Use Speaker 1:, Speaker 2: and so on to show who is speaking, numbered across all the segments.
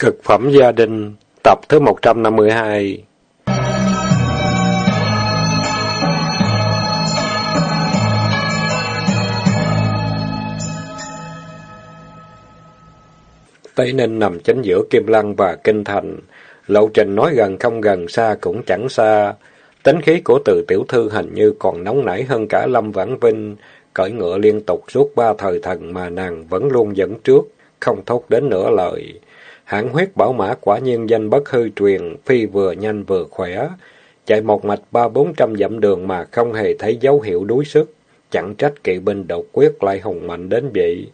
Speaker 1: Cực phẩm gia đình, tập thứ 152 Tây Ninh nằm chính giữa Kim Lăng và Kinh Thành. Lộ trình nói gần không gần, xa cũng chẳng xa. Tính khí của từ tiểu thư hình như còn nóng nảy hơn cả Lâm Vãn Vinh. Cởi ngựa liên tục suốt ba thời thần mà nàng vẫn luôn dẫn trước, không thốt đến nửa lời. Hãng huyết bảo mã quả nhiên danh bất hư truyền, phi vừa nhanh vừa khỏe. Chạy một mạch ba bốn trăm dặm đường mà không hề thấy dấu hiệu đuối sức. Chẳng trách kỵ binh đột quyết lại hùng mạnh đến vậy.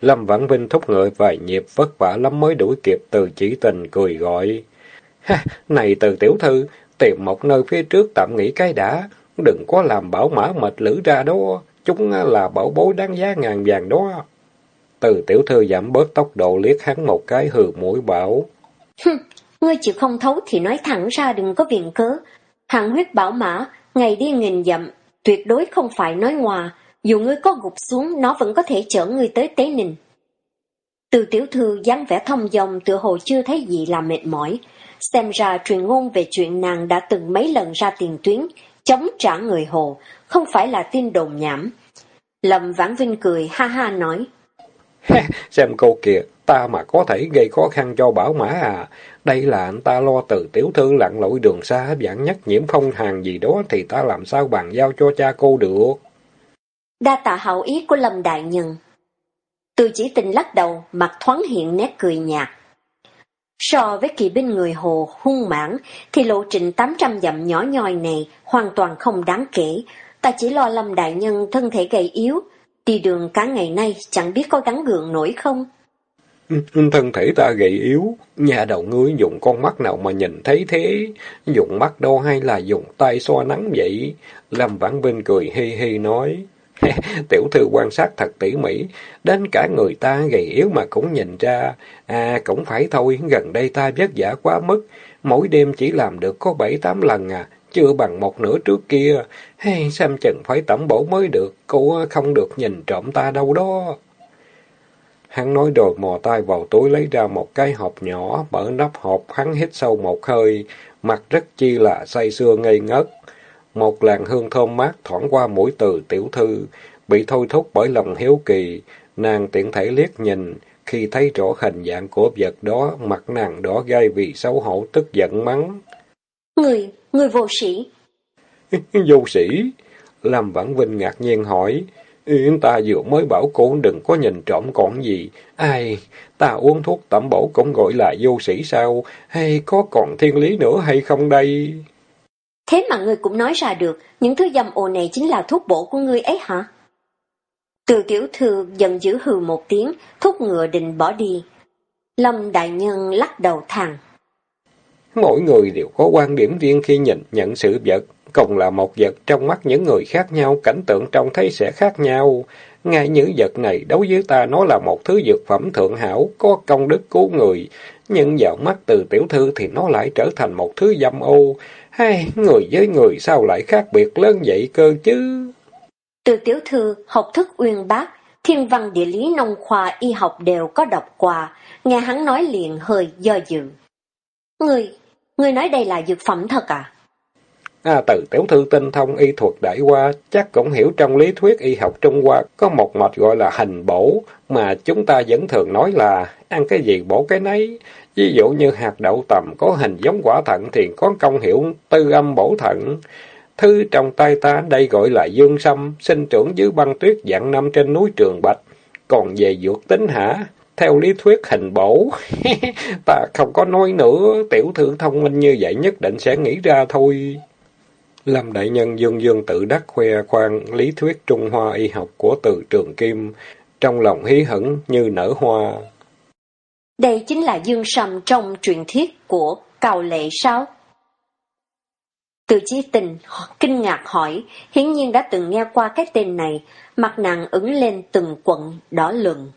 Speaker 1: Lâm Vãn Vinh thúc ngựa vài nhịp vất vả lắm mới đuổi kịp từ chỉ tình cười gọi. Ha, này từ tiểu thư, tìm một nơi phía trước tạm nghỉ cái đã, đừng có làm bảo mã mệt lử ra đó, chúng là bảo bối đáng giá ngàn vàng đó. Từ tiểu thư giảm bớt tốc độ liếc hắn một cái hừ mũi bảo.
Speaker 2: ngươi chịu không thấu thì nói thẳng ra đừng có viện cớ. Hạng huyết bảo mã, ngày đi nghìn dặm, tuyệt đối không phải nói ngoà. Dù ngươi có gục xuống, nó vẫn có thể chở ngươi tới Tế Ninh. Từ tiểu thư dáng vẻ thông dòng tựa hồ chưa thấy gì là mệt mỏi. Xem ra truyền ngôn về chuyện nàng đã từng mấy lần ra tiền tuyến, chống trả người hồ, không phải là tin đồn nhảm. Lâm Vãn Vinh cười ha ha nói.
Speaker 1: Xem cô kìa, ta mà có thể gây khó khăn cho bảo mã à. Đây là anh ta lo từ tiểu thư lặn lội đường xa, dạng nhất nhiễm phong hàng gì đó thì ta làm sao bàn giao cho cha cô được.
Speaker 2: Đa tạ hậu ý của Lâm Đại Nhân. Từ chỉ tình lắc đầu, mặt thoáng hiện nét cười nhạt. So với kỳ binh người Hồ hung mãn, thì lộ trình 800 dặm nhỏ nhoi này hoàn toàn không đáng kể. Ta chỉ lo Lâm Đại Nhân thân thể gầy yếu, đi đường cả ngày nay chẳng biết có gắn gượng nổi không.
Speaker 1: Ừ, thân thể ta gầy yếu, nhà đầu ngươi dùng con mắt nào mà nhìn thấy thế? Dùng mắt đâu hay là dùng tay xoa nắng vậy? Lâm Vãn Vinh cười hi hi nói. Tiểu thư quan sát thật tỉ mỉ, đến cả người ta gầy yếu mà cũng nhìn ra. À, cũng phải thôi, gần đây ta vất vả quá mức, mỗi đêm chỉ làm được có bảy tám lần à, chưa bằng một nửa trước kia. Hay xem chừng phải tẩm bổ mới được, cô không được nhìn trộm ta đâu đó. Hắn nói rồi mò tay vào túi lấy ra một cái hộp nhỏ, mở nắp hộp, hắn hít sâu một hơi, mặt rất chi là say sưa ngây ngất. Một làn hương thơm mát thoảng qua mũi từ tiểu thư, bị thôi thúc bởi lòng hiếu kỳ, nàng tiện thể liếc nhìn, khi thấy rõ hình dạng của vật đó, mặt nàng đỏ gai vì xấu hổ tức giận mắng.
Speaker 2: Người, người vô sĩ.
Speaker 1: vô sĩ? Lâm Vãn Vinh ngạc nhiên hỏi. Ta vừa mới bảo cô đừng có nhìn trộm còn gì. Ai, ta uống thuốc tẩm bổ cũng gọi là vô sĩ sao? Hay có còn thiên lý nữa hay không đây?
Speaker 2: Thế mà ngươi cũng nói ra được, những thứ dâm ồ này chính là thuốc bổ của ngươi ấy hả? Từ tiểu thư giận dữ hừ một tiếng, thúc ngựa định bỏ đi. Lâm đại nhân lắc đầu thằng.
Speaker 1: Mỗi người đều có quan điểm riêng khi nhìn nhận sự vật, cùng là một vật trong mắt những người khác nhau, cảnh tượng trông thấy sẽ khác nhau. Ngay những vật này đối với ta nó là một thứ dược phẩm thượng hảo, có công đức cứu người, nhưng vào mắt từ tiểu thư thì nó lại trở thành một thứ dâm ô. Hay, người với người sao lại khác biệt lớn vậy cơ chứ?
Speaker 2: Từ tiểu thư học thức uyên bác, thiên văn địa lý nông khoa y học đều có đọc qua, nghe hắn nói liền hơi do dự. Người, người nói đây là dược phẩm thật à?
Speaker 1: À, từ tiểu thư tinh thông y thuật đại qua, chắc cũng hiểu trong lý thuyết y học Trung Hoa có một mạch gọi là hành bổ, mà chúng ta vẫn thường nói là ăn cái gì bổ cái nấy. Ví dụ như hạt đậu tầm có hình giống quả thận thì có công hiệu tư âm bổ thận. Thứ trong tay ta đây gọi là dương sâm, sinh trưởng dưới băng tuyết dạng năm trên núi Trường Bạch. Còn về dược tính hả? Theo lý thuyết hình bổ, ta không có nói nữa, tiểu thư thông minh như vậy nhất định sẽ nghĩ ra thôi. Lâm Đại Nhân dương dương tự đắc khoe khoang lý thuyết Trung Hoa y học của từ trường Kim, trong lòng hí hững như nở hoa.
Speaker 2: Đây chính là dương sầm trong truyền thuyết của Cao Lệ sao? Từ chí tình kinh ngạc hỏi, hiển nhiên đã từng nghe qua cái tên này, mặt nàng ứng lên từng quận đỏ lừng.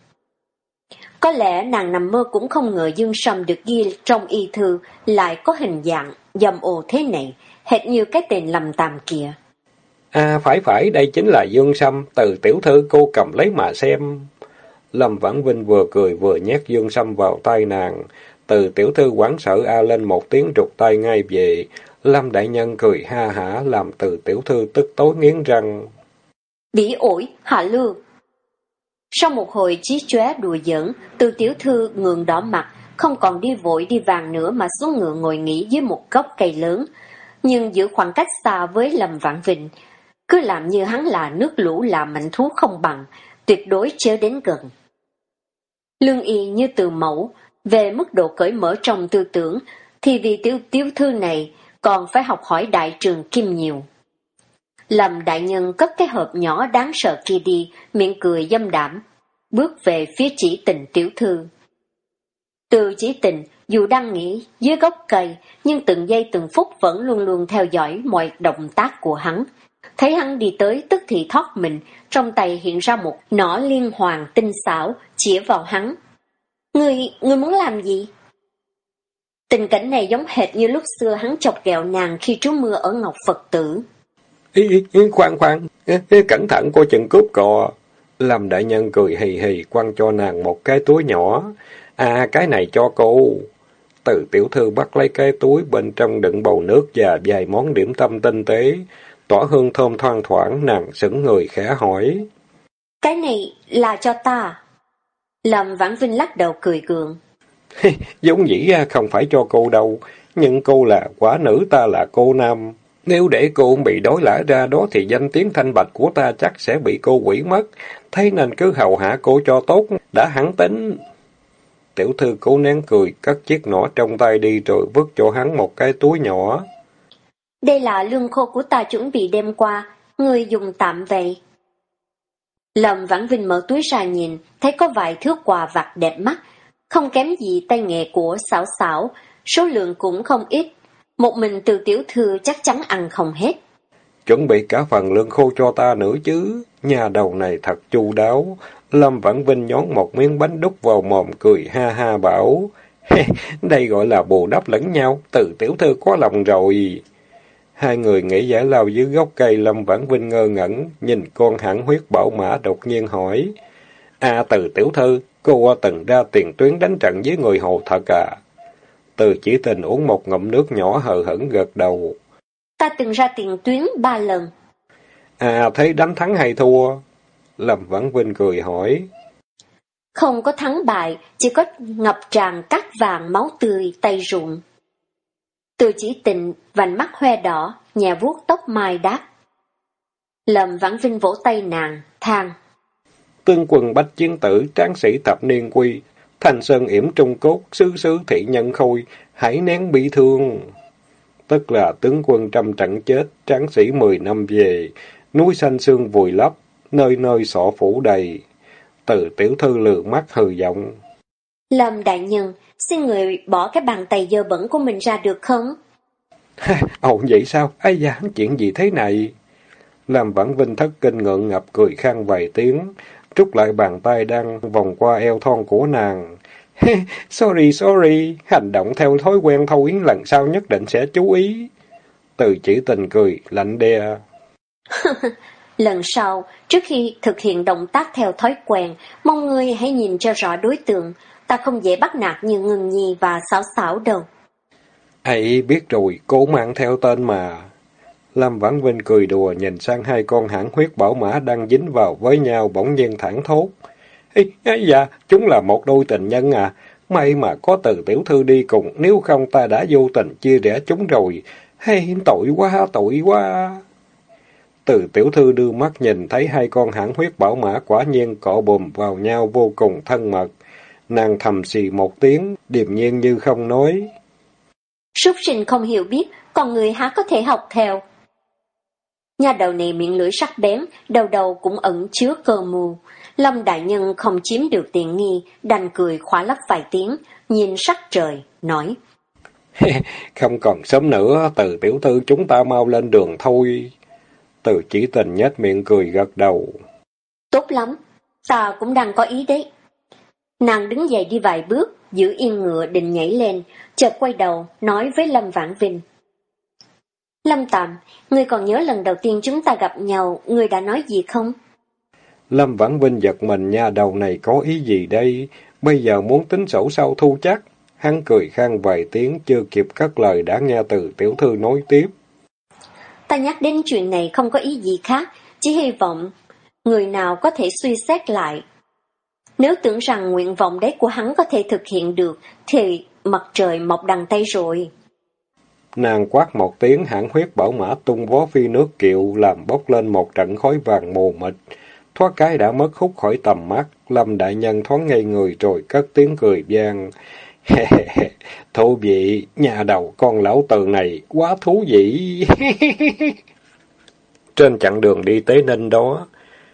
Speaker 2: Có lẽ nàng nằm mơ cũng không ngờ dương sầm được ghi trong y thư lại có hình dạng dầm ồ thế này, hệt như cái tên lầm tàm kia.
Speaker 1: À phải phải, đây chính là dương sâm, từ tiểu thư cô cầm lấy mà xem. Lâm Vãn Vinh vừa cười vừa nhét dương sâm vào tay nàng. Từ tiểu thư quán sợ a lên một tiếng trục tay ngay về. Lâm đại nhân cười ha hả làm từ tiểu thư tức tối nghiến răng.
Speaker 2: Bỉ ổi, hạ lương. Sau một hồi trí chóe đùa giỡn, từ tiểu thư ngường đỏ mặt, không còn đi vội đi vàng nữa mà xuống ngựa ngồi nghỉ dưới một gốc cây lớn. Nhưng giữ khoảng cách xa với Lâm Vạn Vịnh, cứ làm như hắn là nước lũ là mạnh thú không bằng, tuyệt đối chớ đến gần. Lương y như từ mẫu, về mức độ cởi mở trong tư tưởng, thì vì tiểu tiểu thư này còn phải học hỏi đại trường kim nhiều. Lâm đại nhân cất cái hộp nhỏ đáng sợ kia đi, miệng cười dâm đảm, bước về phía chỉ tình tiểu thư. Từ chỉ tình, dù đang nghỉ dưới gốc cây, nhưng từng giây từng phút vẫn luôn luôn theo dõi mọi động tác của hắn. Thấy hắn đi tới tức thì thoát mình, trong tay hiện ra một nỏ liên hoàng tinh xảo, chĩa vào hắn. Người, người muốn làm gì? Tình cảnh này giống hệt như lúc xưa hắn chọc ghẹo nàng khi trú mưa ở Ngọc Phật tử.
Speaker 1: Ý, ý, khoan khoan, cẩn thận cô chừng cướp cò. Lâm đại nhân cười hì hì quăng cho nàng một cái túi nhỏ. À, cái này cho cô. Từ tiểu thư bắt lấy cái túi bên trong đựng bầu nước và vài món điểm tâm tinh tế. Tỏa hương thơm thoang thoảng, nàng sững người khẽ hỏi.
Speaker 2: Cái này là cho ta. Lâm Vãn Vinh lắc đầu cười gượng.
Speaker 1: Giống dĩ không phải cho cô đâu, nhưng cô là quả nữ ta là cô nam. Nếu để cô bị đối lã ra đó thì danh tiếng thanh bạch của ta chắc sẽ bị cô quỷ mất. Thế nên cứ hầu hạ cô cho tốt, đã hẳn tính. Tiểu thư cố nén cười, cất chiếc nỏ trong tay đi rồi vứt cho hắn một cái túi nhỏ.
Speaker 2: Đây là lương khô của ta chuẩn bị đem qua, người dùng tạm vậy. Lâm Vãn Vinh mở túi ra nhìn, thấy có vài thước quà vặt đẹp mắt, không kém gì tay nghề của xảo xảo, số lượng cũng không ít. Một mình từ tiểu thư chắc chắn ăn không hết.
Speaker 1: Chuẩn bị cả phần lương khô cho ta nữa chứ. Nhà đầu này thật chu đáo. Lâm Vãn Vinh nhón một miếng bánh đúc vào mồm cười ha ha bảo. Đây gọi là bù đắp lẫn nhau, từ tiểu thư có lòng rồi. Hai người nghĩ giải lao dưới gốc cây Lâm Vãn Vinh ngơ ngẩn, nhìn con hãng huyết bảo mã đột nhiên hỏi. À từ tiểu thư, cô từng ra tiền tuyến đánh trận với người hồ thật à? Từ chỉ tình uống một ngụm nước nhỏ hờ hững gật đầu.
Speaker 2: Ta từng ra tiền tuyến ba lần.
Speaker 1: À, thấy đánh thắng hay thua? Lâm Vãn Vinh cười hỏi.
Speaker 2: Không có thắng bại, chỉ có ngập tràn cát vàng máu tươi, tay rụng. Từ chỉ tình, vành mắt hoe đỏ, nhà vuốt tóc mai đáp. Lâm Vãn Vinh vỗ tay nàng, than.
Speaker 1: Tương quần bách chiến tử, tráng sĩ tập niên quy, Thanh Sơn yểm trung cốt, sứ sứ thị nhân khôi, hãy nén bị thương. Tức là tướng quân trăm trận chết, tráng sĩ mười năm về, núi xanh xương vùi lấp, nơi nơi sọ phủ đầy. Từ tiểu thư lượng mắt hừ giọng.
Speaker 2: Lâm đại nhân, xin người bỏ cái bàn tay dơ bẩn của mình ra được không?
Speaker 1: Ồ vậy sao? Ai da, chuyện gì thế này? Làm vãn vinh thất kinh ngượng ngập cười khang vài tiếng, trút lại bàn tay đang vòng qua eo thon của nàng. sorry, sorry, hành động theo thói quen thôi, lần sau nhất định sẽ chú ý. Từ chỉ tình cười, lạnh đe.
Speaker 2: lần sau, trước khi thực hiện động tác theo thói quen, mong ngươi hãy nhìn cho rõ đối tượng, ta không dễ bắt nạt như ngừng nhi và xảo xảo đâu.
Speaker 1: Ấy biết rồi, cố mang theo tên mà. Lâm Vãn Vinh cười đùa nhìn sang hai con hãng huyết bảo mã đang dính vào với nhau bỗng nhiên thẳng thốt. Ê, dạ, chúng là một đôi tình nhân à. May mà có từ tiểu thư đi cùng, nếu không ta đã vô tình chia rẽ chúng rồi. Hay tội quá, tội quá. Từ tiểu thư đưa mắt nhìn thấy hai con hãng huyết bảo mã quả nhiên cọ bùm vào nhau vô cùng thân mật. Nàng thầm xì một tiếng, điềm nhiên như không nói.
Speaker 2: Súc sinh không hiểu biết, còn người há có thể học theo. Nhà đầu này miệng lưỡi sắc bén, đầu đầu cũng ẩn chứa cơ mù. Lâm Đại Nhân không chiếm được tiện nghi, đành cười khóa lấp vài tiếng, nhìn sắc trời, nói.
Speaker 1: không còn sớm nữa, từ tiểu thư chúng ta mau lên đường thôi. Từ chỉ tình nhếch miệng cười gật đầu.
Speaker 2: Tốt lắm, ta cũng đang có ý đấy. Nàng đứng dậy đi vài bước, giữ yên ngựa định nhảy lên, chợt quay đầu, nói với Lâm Vãn Vinh. Lâm Tạm, ngươi còn nhớ lần đầu tiên chúng ta gặp nhau, ngươi đã nói gì không?
Speaker 1: Lâm Vãn Vinh giật mình nha đầu này có ý gì đây? Bây giờ muốn tính sổ sau thu chắc. Hắn cười khang vài tiếng chưa kịp cất lời đã nghe từ tiểu thư nói tiếp.
Speaker 2: Ta nhắc đến chuyện này không có ý gì khác, chỉ hy vọng người nào có thể suy xét lại. Nếu tưởng rằng nguyện vọng đấy của hắn có thể thực hiện được, thì mặt trời mọc đằng tay rồi.
Speaker 1: Nàng quát một tiếng hãng huyết bảo mã tung vó phi nước kiệu làm bốc lên một trận khói vàng mù mịt. Thoát cái đã mất hút khỏi tầm mắt, Lâm Đại Nhân thoáng ngây người rồi cất tiếng cười vang. thú vị, nhà đầu con lão từ này quá thú vị. Trên chặng đường đi tới Ninh đó,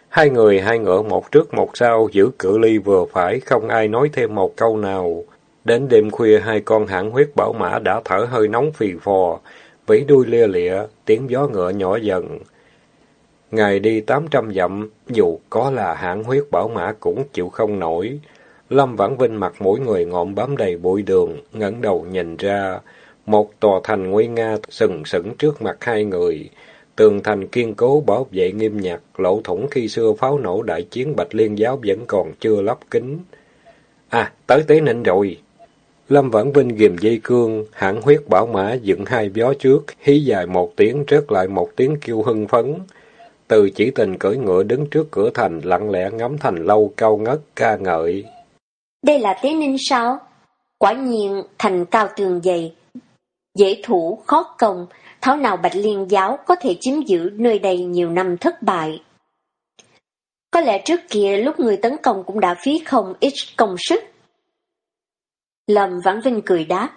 Speaker 1: hai người hai ngựa một trước một sau giữ cự ly vừa phải, không ai nói thêm một câu nào. Đến đêm khuya hai con hãng huyết bảo mã đã thở hơi nóng phì phò, vẫy đuôi lia lịa, tiếng gió ngựa nhỏ dần. Ngày đi tám trăm dặm, dù có là hãng huyết bảo mã cũng chịu không nổi. Lâm Vãn Vinh mặt mỗi người ngộm bám đầy bụi đường, ngẩng đầu nhìn ra. Một tòa thành nguy nga sừng sững trước mặt hai người. Tường thành kiên cố bảo vệ nghiêm nhặt, lỗ thủng khi xưa pháo nổ đại chiến Bạch Liên Giáo vẫn còn chưa lắp kính. À, tới Tế Ninh rồi. Lâm Vãn Vinh ghim dây cương, hãng huyết bảo mã dựng hai gió trước, hí dài một tiếng, rớt lại một tiếng kêu hưng phấn. Từ chỉ tình cưỡi ngựa đứng trước cửa thành, lặng lẽ ngắm thành lâu cao ngất, ca ngợi.
Speaker 2: Đây là Tế Ninh sao? Quả nhiên thành cao tường dày, dễ thủ, khó công, tháo nào Bạch Liên giáo có thể chiếm giữ nơi đây nhiều năm thất bại. Có lẽ trước kia lúc người tấn công cũng đã phí không ít công sức. Lâm Vãn Vinh cười đáp.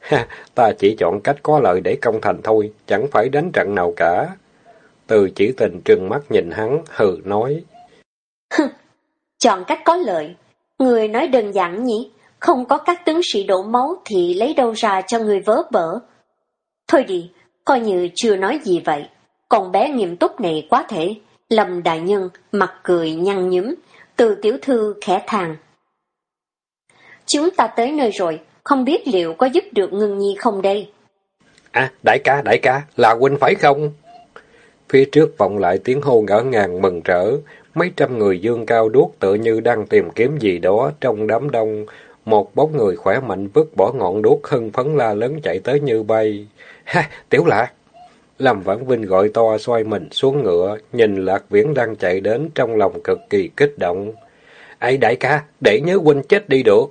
Speaker 1: Ha, ta chỉ chọn cách có lợi để công thành thôi, chẳng phải đánh trận nào cả. Từ chỉ tình trừng mắt nhìn hắn, hừ nói.
Speaker 2: chọn cách có lợi. Người nói đơn giản nhỉ, không có các tướng sĩ đổ máu thì lấy đâu ra cho người vớ vỡ. Thôi đi, coi như chưa nói gì vậy. Con bé nghiêm túc này quá thể. Lâm đại nhân, mặt cười nhăn nhúm, từ tiểu thư khẽ thàng. Chúng ta tới nơi rồi, không biết liệu có giúp được ngưng nhi không đây?
Speaker 1: À, đại ca, đại ca, là huynh phải không? Phía trước vọng lại tiếng hô ngỡ ngàng mừng rỡ, mấy trăm người dương cao đuốc tự như đang tìm kiếm gì đó trong đám đông. Một bóng người khỏe mạnh vứt bỏ ngọn đuốc hưng phấn la lớn chạy tới như bay. Ha, tiểu lạc! Lâm Vãn Vinh gọi to xoay mình xuống ngựa, nhìn Lạc Viễn đang chạy đến trong lòng cực kỳ kích động. Ây đại ca, để nhớ huynh chết đi được.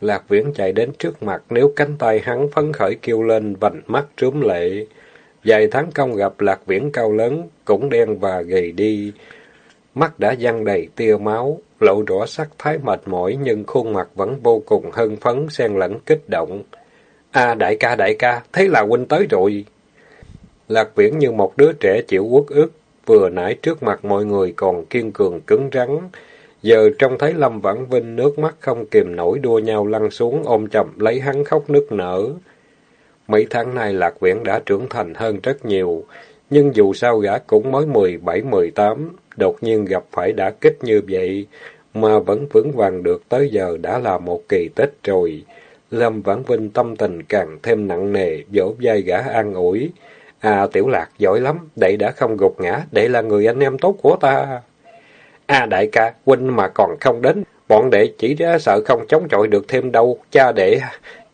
Speaker 1: Lạc Viễn chạy đến trước mặt, nếu cánh tay hắn phấn khởi kêu lên, vành mắt trướm lệ. Vài tháng công gặp Lạc Viễn cao lớn, cũng đen và gầy đi. Mắt đã văng đầy tia máu, lộ rõ sắc thái mệt mỏi nhưng khuôn mặt vẫn vô cùng hân phấn, xen lẫn kích động. À đại ca đại ca, thấy là huynh tới rồi. Lạc Viễn như một đứa trẻ chịu uất ức, vừa nãy trước mặt mọi người còn kiên cường cứng rắn, Giờ trông thấy Lâm Vãn Vinh nước mắt không kìm nổi đua nhau lăn xuống ôm chầm lấy hắn khóc nức nở. Mấy tháng nay Lạc Viễn đã trưởng thành hơn rất nhiều, nhưng dù sao gã cũng mới mười bảy mười tám đột nhiên gặp phải đã kích như vậy, mà vẫn vững vàng được tới giờ đã là một kỳ tích rồi. Lâm Vãn Vinh tâm tình càng thêm nặng nề, vỗ vai gã an ủi. À Tiểu Lạc giỏi lắm, đệ đã không gục ngã, đệ là người anh em tốt của ta. À đại ca, huynh mà còn không đến, bọn đệ chỉ đã sợ không chống chọi được thêm đâu, cha đệ,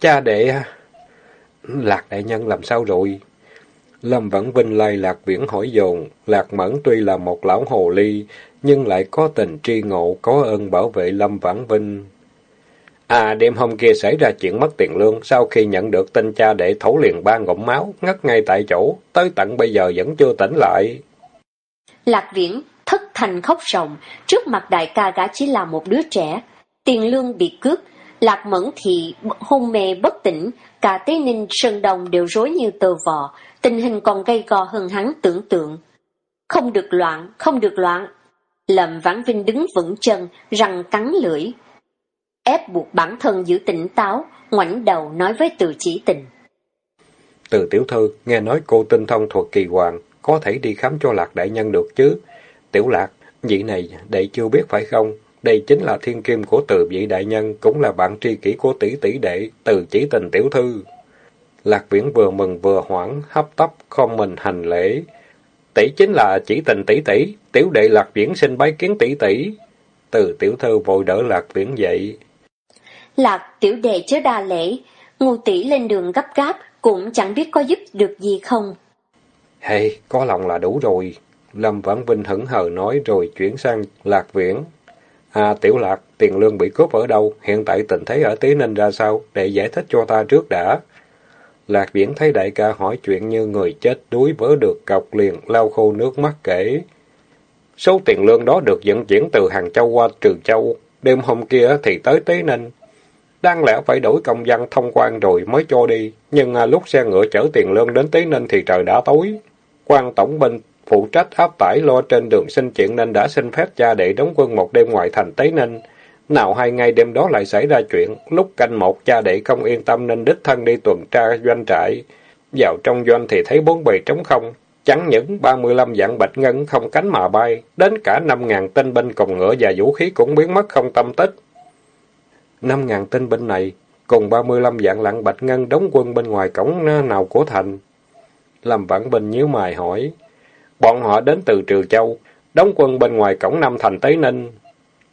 Speaker 1: cha đệ. Lạc đại nhân làm sao rồi? Lâm Vãn Vinh lai Lạc Viễn hỏi dồn, Lạc Mẫn tuy là một lão hồ ly, nhưng lại có tình tri ngộ, có ơn bảo vệ Lâm Vãn Vinh. À, đêm hôm kia xảy ra chuyện mất tiền lương, sau khi nhận được tin cha đệ thấu liền ba ngụm máu, ngất ngay tại chỗ, tới tận bây giờ vẫn chưa tỉnh lại.
Speaker 2: Lạc Viễn thất thành khóc ròng, trước mặt đại ca gã chỉ là một đứa trẻ. Tiền lương bị cướp, Lạc Mẫn thị hôn mê bất tỉnh, cả Tế Ninh Sơn Đông đều rối như tờ vò, tình hình còn gây gò hơn hắn tưởng tượng. Không được loạn, không được loạn. Lâm Vãn Vinh đứng vững chân, răng cắn lưỡi. Ép buộc bản thân giữ tỉnh táo, ngoảnh đầu nói với từ chỉ tình.
Speaker 1: Từ tiểu thư, nghe nói cô tinh thông thuật kỳ hoàng, có thể đi khám cho lạc đại nhân được chứ? Tiểu lạc, vị này đệ chưa biết phải không? Đây chính là thiên kim của từ vị đại nhân, cũng là bạn tri kỷ của tỷ tỷ đệ, từ chỉ tình tiểu thư. Lạc viễn vừa mừng vừa hoảng, hấp tấp, không mình hành lễ. Tỷ chính là chỉ tình tỷ tỷ, tiểu đệ lạc viễn xin bái kiến tỷ tỷ. Từ tiểu thư vội đỡ lạc viễn dậy.
Speaker 2: Lạc tiểu đệ chớ đa lễ, ngu tỷ lên đường gấp gáp, cũng chẳng biết có giúp được gì không.
Speaker 1: Hay, có lòng là đủ rồi. Lâm Vãn Vinh hững hờ nói rồi chuyển sang Lạc Viễn. À, Tiểu Lạc, tiền lương bị cướp ở đâu? Hiện tại tình thế ở Tế Ninh ra sao? Để giải thích cho ta trước đã. Lạc Viễn thấy đại ca hỏi chuyện như người chết đuối vỡ được cọc liền, lau khô nước mắt kể. Số tiền lương đó được vận chuyển từ Hàng Châu qua Trừ Châu. Đêm hôm kia thì tới Tế Ninh. Đáng lẽ phải đổi công văn thông quan rồi mới cho đi. Nhưng à, lúc xe ngựa chở tiền lương đến Tế Ninh thì trời đã tối. quan tổng binh phụ trách áp tải lo trên đường xin chuyện nên đã xin phép cha để đóng quân một đêm ngoài thành Tế Ninh. Nào hai ngày đêm đó lại xảy ra chuyện, lúc canh một cha đệ không yên tâm nên đích thân đi tuần tra doanh trại. Vào trong doanh thì thấy bốn bề trống không, chẳng những ba mươi lăm dạng bạch ngân không cánh mà bay, đến cả năm ngàn tinh binh cùng ngựa và vũ khí cũng biến mất không tâm tích. Năm ngàn tinh binh này, cùng ba mươi lăm dạng lặng bạch ngân đóng quân bên ngoài cổng nào của thành. làm Vãn Bình nhíu mày hỏi, bọn họ đến từ Trừ Châu, đóng quân bên ngoài cổng nam thành Tế Ninh.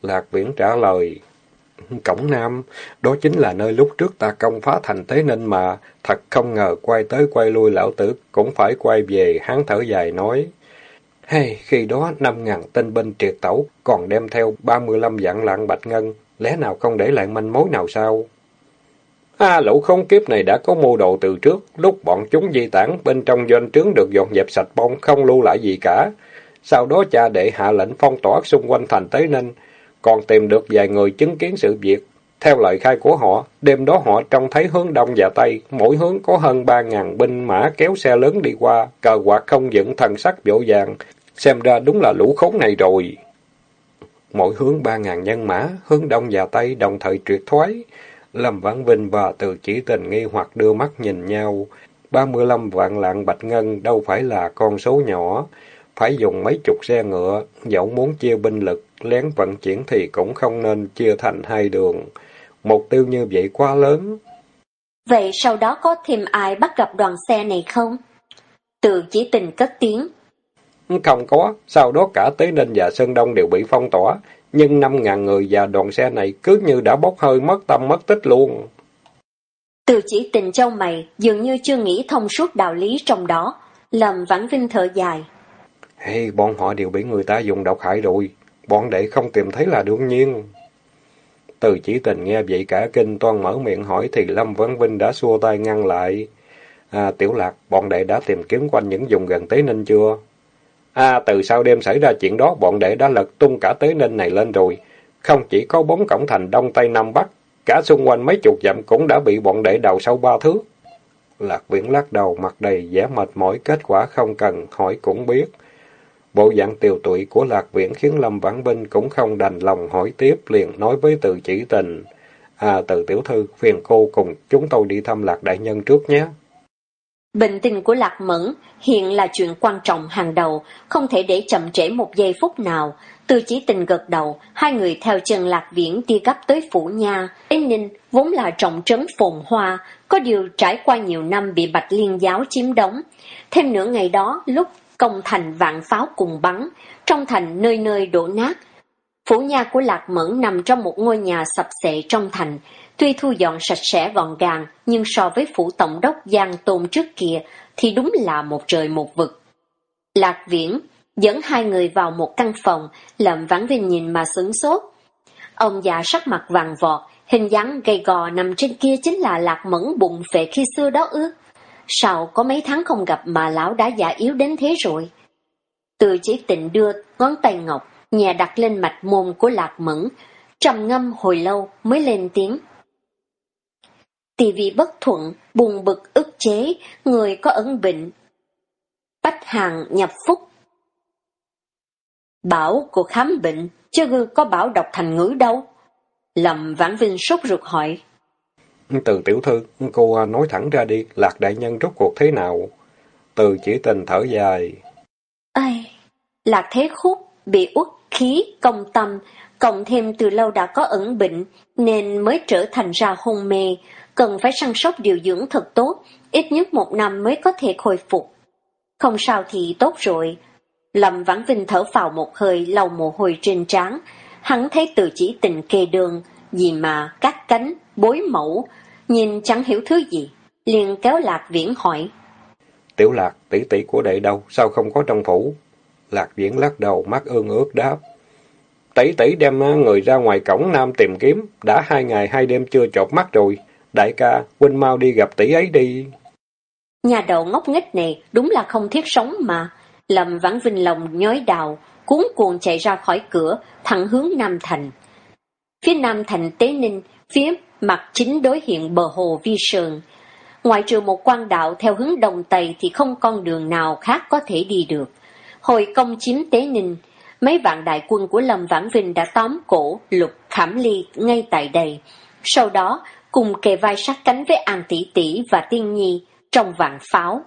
Speaker 1: Lạc Viễn trả lời, Cổng Nam, đó chính là nơi lúc trước ta công phá thành Tế Ninh mà, thật không ngờ quay tới quay lui lão tử cũng phải quay về, hắn thở dài nói. Hey, khi đó năm ngàn tinh binh triệt tẩu, còn đem theo ba mươi lăm vạn lạng bạch ngân, lẽ nào không để lại manh mối nào sao? À, lũ không kiếp này đã có mưu đồ từ trước, lúc bọn chúng di tản bên trong doanh trướng được dọn dẹp sạch bông, không lưu lại gì cả. Sau đó cha đệ hạ lệnh phong tỏa xung quanh thành Tế Ninh, còn tìm được vài người chứng kiến sự việc. Theo lời khai của họ, đêm đó họ trông thấy hướng đông và tây, mỗi hướng có hơn ba ngàn binh mã kéo xe lớn đi qua, cờ quạt không dựng thần sắc vỗ vàng, xem ra đúng là lũ khốn này rồi. Mỗi hướng ba ngàn nhân mã, hướng đông và tây đồng thời triệt thoái. Lâm Vãn Vinh và Từ Chỉ Tình nghi hoặc đưa mắt nhìn nhau. ba mươi lăm vạn lạng bạch ngân đâu phải là con số nhỏ, phải dùng mấy chục xe ngựa, dẫu muốn chia binh lực, lén vận chuyển thì cũng không nên chia thành hai đường. Mục tiêu như vậy quá lớn.
Speaker 2: Vậy sau đó có thêm ai bắt gặp đoàn xe này không? Từ chỉ tình cất tiếng.
Speaker 1: Không có, sau đó cả Tế Ninh và Sơn Đông đều bị phong tỏa, nhưng năm ngàn người và đoàn xe này cứ như đã bốc hơi mất tâm mất tích luôn.
Speaker 2: Từ chỉ tình châu mày dường như chưa nghĩ thông suốt đạo lý trong đó, lầm vãn vinh thở dài.
Speaker 1: Hey, bọn họ đều bị người ta dùng độc hại rồi, bọn đệ không tìm thấy là đương nhiên. Từ chỉ tình nghe vậy cả kinh toan mở miệng hỏi thì Lâm Văn Vinh đã xua tay ngăn lại. À, tiểu lạc, bọn đệ đã tìm kiếm quanh những vùng gần Tế Ninh chưa? À, từ sau đêm xảy ra chuyện đó, bọn đệ đã lật tung cả Tế Ninh này lên rồi. Không chỉ có bốn cổng thành Đông Tây Nam Bắc, cả xung quanh mấy chục dặm cũng đã bị bọn đệ đầu sâu ba thước. Lạc Viễn lắc đầu mặt đầy vẻ mệt mỏi kết quả không cần, hỏi cũng biết. Bộ dạng tiều tụy của Lạc Viễn khiến Lâm Vãn Vinh cũng không đành lòng hỏi tiếp, liền nói với từ chỉ tình. À, từ tiểu thư, phiền cô cùng chúng tôi đi thăm Lạc Đại Nhân trước nhé.
Speaker 2: Bệnh tình của Lạc Mẫn hiện là chuyện quan trọng hàng đầu, không thể để chậm trễ một giây phút nào. Từ chỉ tình gật đầu, hai người theo chân Lạc Viễn đi gấp tới Phủ Nha. Ê Ninh vốn là trọng trấn phồn hoa, có điều trải qua nhiều năm bị Bạch Liên giáo chiếm đóng. Thêm nửa ngày đó, lúc công thành vạn pháo cùng bắn, trong thành nơi nơi đổ nát. Phủ nha của Lạc Mẫn nằm trong một ngôi nhà sập xệ trong thành, tuy thu dọn sạch sẽ gọn gàng, nhưng so với phủ tổng đốc Giang Tôn trước kia thì đúng là một trời một vực. Lạc Viễn dẫn hai người vào một căn phòng, lầm vãn vinh nhìn mà sướng sốt. Ông già sắc mặt vàng vọt, hình dáng gầy gò nằm trên kia chính là Lạc Mẫn bụng phệ khi xưa đó ư. Sao có mấy tháng không gặp mà lão đã già yếu đến thế rồi? Từ chỉ tịnh đưa ngón tay ngọc, nhẹ đặt lên mạch môn của lạc mẫn, trầm ngâm hồi lâu mới lên tiếng. Tỳ vì bất thuận, buồn bực ức chế, người có ẩn bệnh. Bách hàng nhập phúc. Bảo của khám bệnh, chứ có bảo đọc thành ngữ đâu. Lầm vãn vinh sốt ruột hỏi.
Speaker 1: Từ tiểu thư, cô nói thẳng ra đi, lạc đại nhân rốt cuộc thế nào? Từ chỉ tình thở dài.
Speaker 2: Ây, lạc thế khúc, bị uất khí, công tâm, cộng thêm từ lâu đã có ẩn bệnh, nên mới trở thành ra hôn mê, cần phải săn sóc điều dưỡng thật tốt, ít nhất một năm mới có thể khôi phục. Không sao thì tốt rồi. Lâm Vãn Vinh thở vào một hơi lau mồ hôi trên trán, hắn thấy từ chỉ tình kê đường, gì mà cắt cánh, bối mẫu, nhìn chẳng hiểu thứ gì, liền kéo Lạc Viễn hỏi.
Speaker 1: Tiểu Lạc, tỷ tỷ của đệ đâu, sao không có trong phủ? Lạc Viễn lắc đầu, mắt ương ướt đáp. Tỷ tỷ đem người ra ngoài cổng nam tìm kiếm, đã hai ngày hai đêm chưa chột mắt rồi. Đại ca, huynh mau đi gặp tỷ ấy đi.
Speaker 2: Nhà đầu ngốc nghếch này đúng là không thiết sống mà. Lâm Vãn Vinh lòng nhói đào, cuốn cuồng chạy ra khỏi cửa, thẳng hướng Nam Thành. Phía Nam Thành Tế Ninh, phía mặt chính đối hiện bờ hồ Vi Sơn. Ngoại trừ một quan đạo theo hướng Đông Tây thì không con đường nào khác có thể đi được. Hồi công chiếm Tế Ninh, mấy vạn đại quân của Lâm Vãn Vinh đã tóm cổ lục khảm ly ngay tại đây. Sau đó, cùng kề vai sát cánh với An Tỷ Tỷ và Tiên Nhi trong vạn pháo.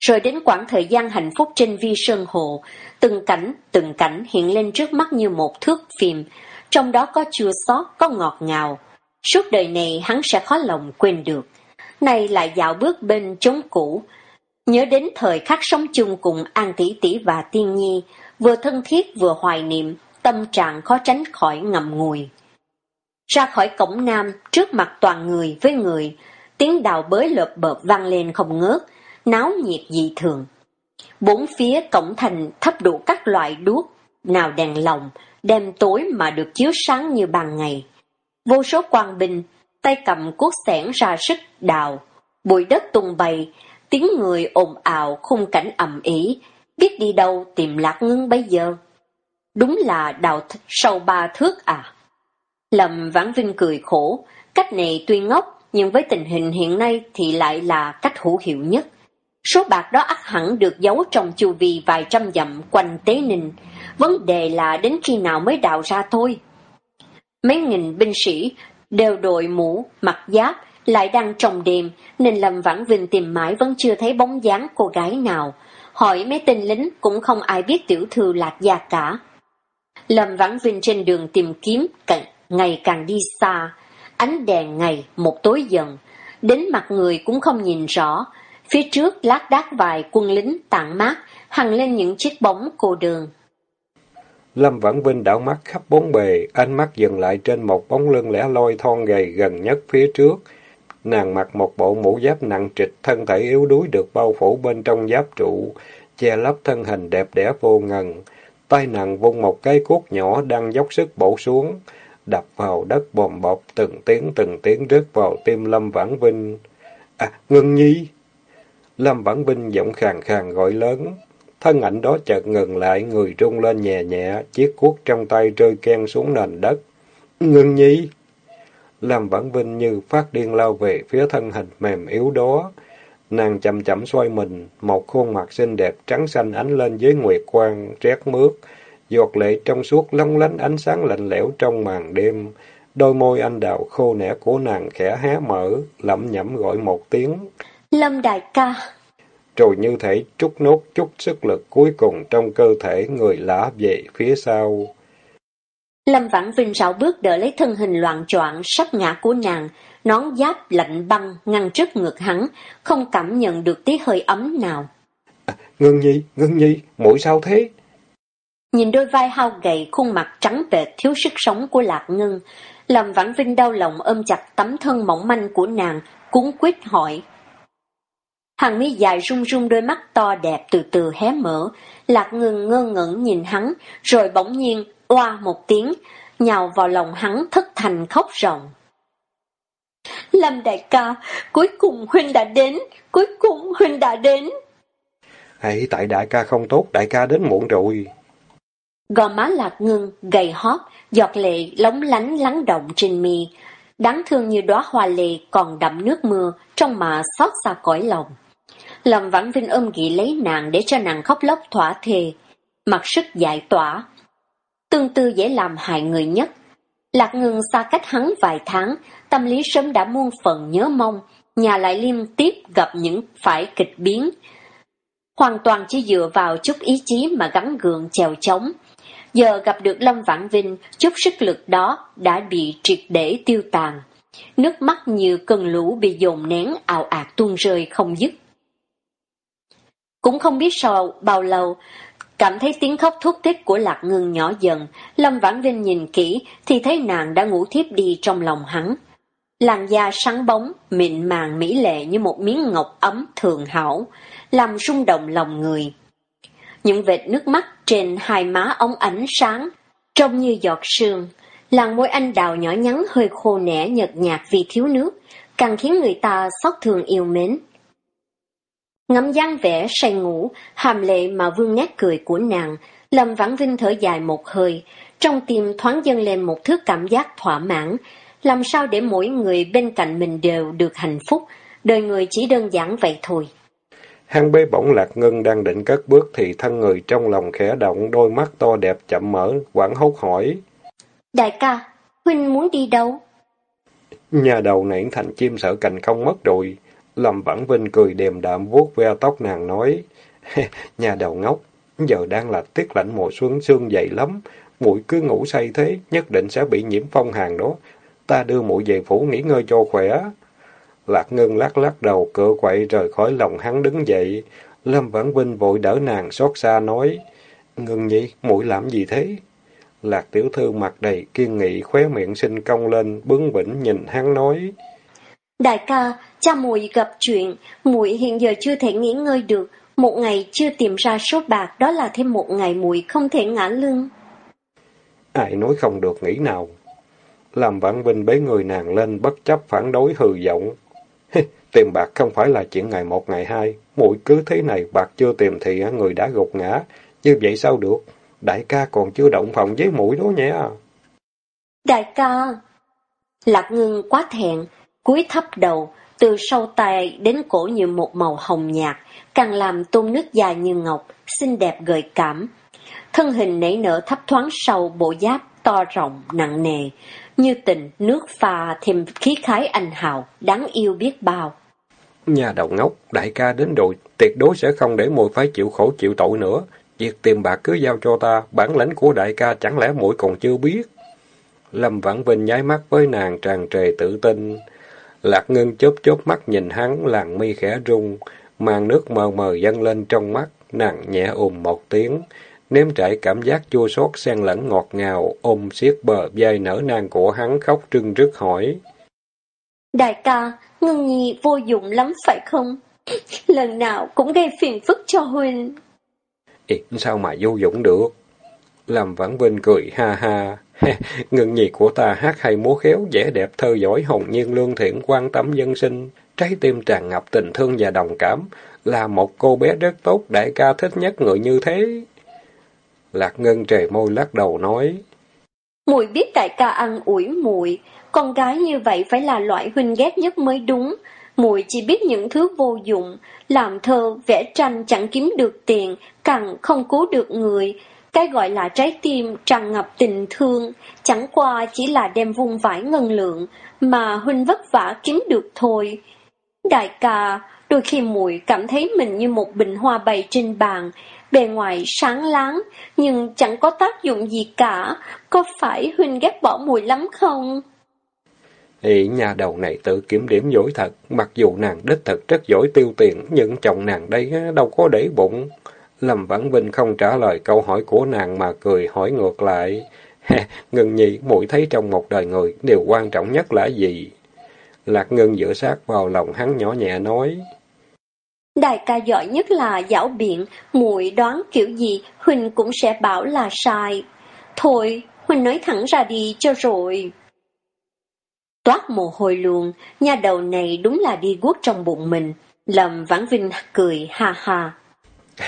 Speaker 2: Rồi đến quãng thời gian hạnh phúc trên vi sơn hồ, từng cảnh, từng cảnh hiện lên trước mắt như một thước phim, trong đó có chua xót, có ngọt ngào. Suốt đời này hắn sẽ khó lòng quên được. nay lại dạo bước bên chống cũ, nhớ đến thời khắc sống chung cùng An Tỷ Tỷ và Tiên Nhi, vừa thân thiết vừa hoài niệm, tâm trạng khó tránh khỏi ngậm ngùi. Ra khỏi cổng nam, trước mặt toàn người với người, tiếng đào bới lợp bợp vang lên không ngớt, náo nhiệt dị thường. Bốn phía cổng thành thấp đủ các loại đuốc, nào đèn lồng, đêm tối mà được chiếu sáng như ban ngày. Vô số quan binh, tay cầm cuốc xẻng ra sức đào, bụi đất tung bay, tiếng người ồn ào khung cảnh ầm ĩ, biết đi đâu tìm lạc ngưng bây giờ. Đúng là đào sâu ba thước à. Lâm Vãn Vinh cười khổ, cách này tuy ngốc, nhưng với tình hình hiện nay thì lại là cách hữu hiệu nhất. Số bạc đó ắt hẳn được giấu trong chu vi vài trăm dặm quanh Tế Ninh, vấn đề là đến khi nào mới đào ra thôi. Mấy nghìn binh sĩ đều đội mũ, mặc giáp, lại đang trong đêm, nên Lâm Vãn Vinh tìm mãi vẫn chưa thấy bóng dáng cô gái nào. Hỏi mấy tên lính cũng không ai biết tiểu thư lạc gia cả. Lâm Vãn Vinh trên đường tìm kiếm, ngày càng đi xa, ánh đèn ngày một tối dần, đến mặt người cũng không nhìn rõ, phía trước lác đác vài quân lính tạng mát, hằng lên những chiếc bóng cô đường.
Speaker 1: Lâm Vãn Vinh đảo mắt khắp bốn bề, ánh mắt dừng lại trên một bóng lưng lẻ loi thon gầy gần nhất phía trước. Nàng mặc một bộ mũ giáp nặng trịch, thân thể yếu đuối được bao phủ bên trong giáp trụ, che lấp thân hình đẹp đẽ vô ngần. Tay nàng vung một cái cuốc nhỏ đang dốc sức bổ xuống, đập vào đất bòm bọc, từng tiếng từng tiếng rớt vào tim Lâm Vãn Vinh. À, Ngân Nhi! Lâm Vãn Vinh giọng khàn khàn gọi lớn. Thân ảnh đó chợt ngừng lại, người rung lên nhẹ nhẹ, chiếc cuốc trong tay rơi ken xuống nền đất. Ngân Nhi! Lâm Vãn Vinh như phát điên lao về phía thân hình mềm yếu đó. Nàng chậm chậm xoay mình, một khuôn mặt xinh đẹp trắng xanh ánh lên dưới nguyệt quang, rét mướt, giọt lệ trong suốt long lánh ánh sáng lạnh lẽo trong màn đêm. Đôi môi anh đào khô nẻ của nàng khẽ hé mở, lẩm nhẩm gọi một tiếng.
Speaker 2: Lâm đại ca.
Speaker 1: Rồi như thể trút nốt chút sức lực cuối cùng trong cơ thể người lã về phía sau.
Speaker 2: Lâm Vãn Vinh rảo bước đỡ lấy thân hình loạn choạng sắp ngã của nàng, nón giáp lạnh băng ngăn trước ngực hắn, không cảm nhận được tí hơi ấm nào.
Speaker 1: À, Ngân Nhi, Ngân Nhi, mũi sao thế?
Speaker 2: Nhìn đôi vai hao gầy, khuôn mặt trắng bệch thiếu sức sống của Lạc Ngân, lâm Vãn Vinh đau lòng ôm chặt tấm thân mỏng manh của nàng, cuốn quyết hỏi. Hàng mi dài rung rung đôi mắt to đẹp từ từ hé mở, Lạc Ngân ngơ ngẩn nhìn hắn, rồi bỗng nhiên oa một tiếng, nhào vào lòng hắn thất thành khóc ròng. Lâm đại ca, cuối cùng huynh đã đến, cuối cùng huynh đã đến.
Speaker 1: Hãy tại đại ca không tốt, đại ca đến muộn rồi.
Speaker 2: Gò má lạc ngưng, gầy hót, giọt lệ lóng lánh lắng động trên mi. Đáng thương như đóa hoa lệ còn đậm nước mưa, trong mà xót xa cõi lòng. Lâm Vãn Vinh ôm ghị lấy nàng để cho nàng khóc lóc thỏa thề, mặc sức giải tỏa. Tương tư dễ làm hại người nhất. Lạc ngưng xa cách hắn vài tháng, tâm lý sớm đã muôn phần nhớ mong, nhà lại liên tiếp gặp những phải kịch biến. Hoàn toàn chỉ dựa vào chút ý chí mà gắn gượng chèo chống. Giờ gặp được Lâm Vãn Vinh, chút sức lực đó đã bị triệt để tiêu tàn. Nước mắt như cơn lũ bị dồn nén ảo ạt tuôn rơi không dứt. Cũng không biết sau bao lâu, Cảm thấy tiếng khóc thúc thích của Lạc Ngưng nhỏ dần, Lâm Vãn Vinh nhìn kỹ thì thấy nàng đã ngủ thiếp đi trong lòng hắn. Làn da sáng bóng, mịn màng mỹ lệ như một miếng ngọc ấm thường hảo, làm rung động lòng người. Những vệt nước mắt trên hai má ông ánh sáng, trông như giọt sương. Làn môi anh đào nhỏ nhắn hơi khô nẻ nhợt nhạt vì thiếu nước, càng khiến người ta xót thương yêu mến. Ngắm dáng vẻ say ngủ, hàm lệ mà vương nét cười của nàng, Lâm Vãn Vinh thở dài một hơi, trong tim thoáng dâng lên một thứ cảm giác thỏa mãn, làm sao để mỗi người bên cạnh mình đều được hạnh phúc, đời người chỉ đơn giản vậy thôi.
Speaker 1: Hang bế bỗng lạc ngân đang định cất bước thì thân người trong lòng khẽ động, đôi mắt to đẹp chậm mở, quảng hốt hỏi.
Speaker 2: Đại ca, Huynh muốn đi đâu?
Speaker 1: Nhà đầu nảy thành chim sợ cành không mất rồi. Lâm Vãn Vinh cười đềm đạm vuốt ve tóc nàng nói. Nhà đầu ngốc, giờ đang là tiết lạnh mùa xuân sương dày lắm. Muội cứ ngủ say thế, nhất định sẽ bị nhiễm phong hàn đó. Ta đưa muội về phủ nghỉ ngơi cho khỏe. Lạc Ngân lắc lắc đầu, cựa quậy rời khỏi lòng hắn đứng dậy. Lâm Vãn Vinh vội đỡ nàng xót xa nói. Ngân nhi, muội làm gì thế? Lạc tiểu thư mặt đầy kiên nghị, khóe miệng sinh cong lên, bướng bỉnh nhìn hắn nói.
Speaker 2: Đại ca, cha muội gặp chuyện, muội hiện giờ chưa thể nghỉ ngơi được, một ngày chưa tìm ra số bạc, đó là thêm một ngày muội không thể ngã lưng.
Speaker 1: Ai nói không được nghĩ nào. Làm vãn vinh bế người nàng lên, bất chấp phản đối hừ giọng tìm bạc không phải là chuyện ngày một ngày hai, muội cứ thế này bạc chưa tìm thì người đã gục ngã, như vậy sao được? Đại ca còn chưa động phòng với mũi đó nhé.
Speaker 2: Đại ca! Lạc ngưng quá thẹn, cúi thấp đầu, từ sau tay đến cổ như một màu hồng nhạt, càng làm tôn nước dài như ngọc, xinh đẹp gợi cảm. Thân hình nảy nở thấp thoáng sau bộ giáp to rộng, nặng nề, như tình nước pha thêm khí khái anh hào, đáng yêu biết bao.
Speaker 1: Nhà đầu ngốc, đại ca đến rồi, tuyệt đối sẽ không để muội phải chịu khổ chịu tội nữa. Việc tìm bạc cứ giao cho ta, bản lãnh của đại ca chẳng lẽ muội còn chưa biết. Lâm Vãn Vinh nháy mắt với nàng tràn trề tự tin. Lạc Ngân chớp chớp mắt nhìn hắn, làn mi khẽ rung, màn nước mờ mờ dâng lên trong mắt, nàng nhẹ ùm một tiếng, nếm trải cảm giác chua xót xen lẫn ngọt ngào, ôm siết bờ vai nở nang của hắn khóc trưng rức hỏi.
Speaker 2: Đại ca, Ngân Nhi vô dụng lắm phải không? Lần nào cũng gây phiền phức cho Huynh.
Speaker 1: Ê, sao mà vô dụng được? Lâm Vãn Vinh cười ha ha. Ngân nhi của ta hát hay múa khéo, vẻ đẹp thơ giỏi, hồn nhiên lương thiện, quan tâm dân sinh, trái tim tràn ngập tình thương và đồng cảm, là một cô bé rất tốt, đại ca thích nhất người như thế. Lạc Ngân trề môi lắc đầu nói.
Speaker 2: Mùi biết đại ca ăn ủi muội con gái như vậy phải là loại huynh ghét nhất mới đúng. Muội chỉ biết những thứ vô dụng, làm thơ, vẽ tranh chẳng kiếm được tiền, càng không cứu được người. Cái gọi là trái tim tràn ngập tình thương, chẳng qua chỉ là đem vung vải ngân lượng, mà huynh vất vả kiếm được thôi. Đại ca, đôi khi muội cảm thấy mình như một bình hoa bày trên bàn, bề ngoài sáng láng, nhưng chẳng có tác dụng gì cả, có phải huynh ghét bỏ muội lắm không?
Speaker 1: Thì nhà đầu này tự kiểm điểm giỏi thật, mặc dù nàng đích thực rất giỏi tiêu tiền, nhưng chồng nàng đây đâu có để bụng. Lâm Vãn Vinh không trả lời câu hỏi của nàng mà cười hỏi ngược lại. Ngân nhi, muội thấy trong một đời người, điều quan trọng nhất là gì? Lạc Ngân dựa sát vào lòng hắn nhỏ nhẹ nói.
Speaker 2: Đại ca giỏi nhất là giảo biện, muội đoán kiểu gì, Huynh cũng sẽ bảo là sai. Thôi, Huynh nói thẳng ra đi cho rồi. Toát mồ hôi luôn, nhà đầu này đúng là đi guốc trong bụng mình. Lâm Vãn Vinh cười ha ha.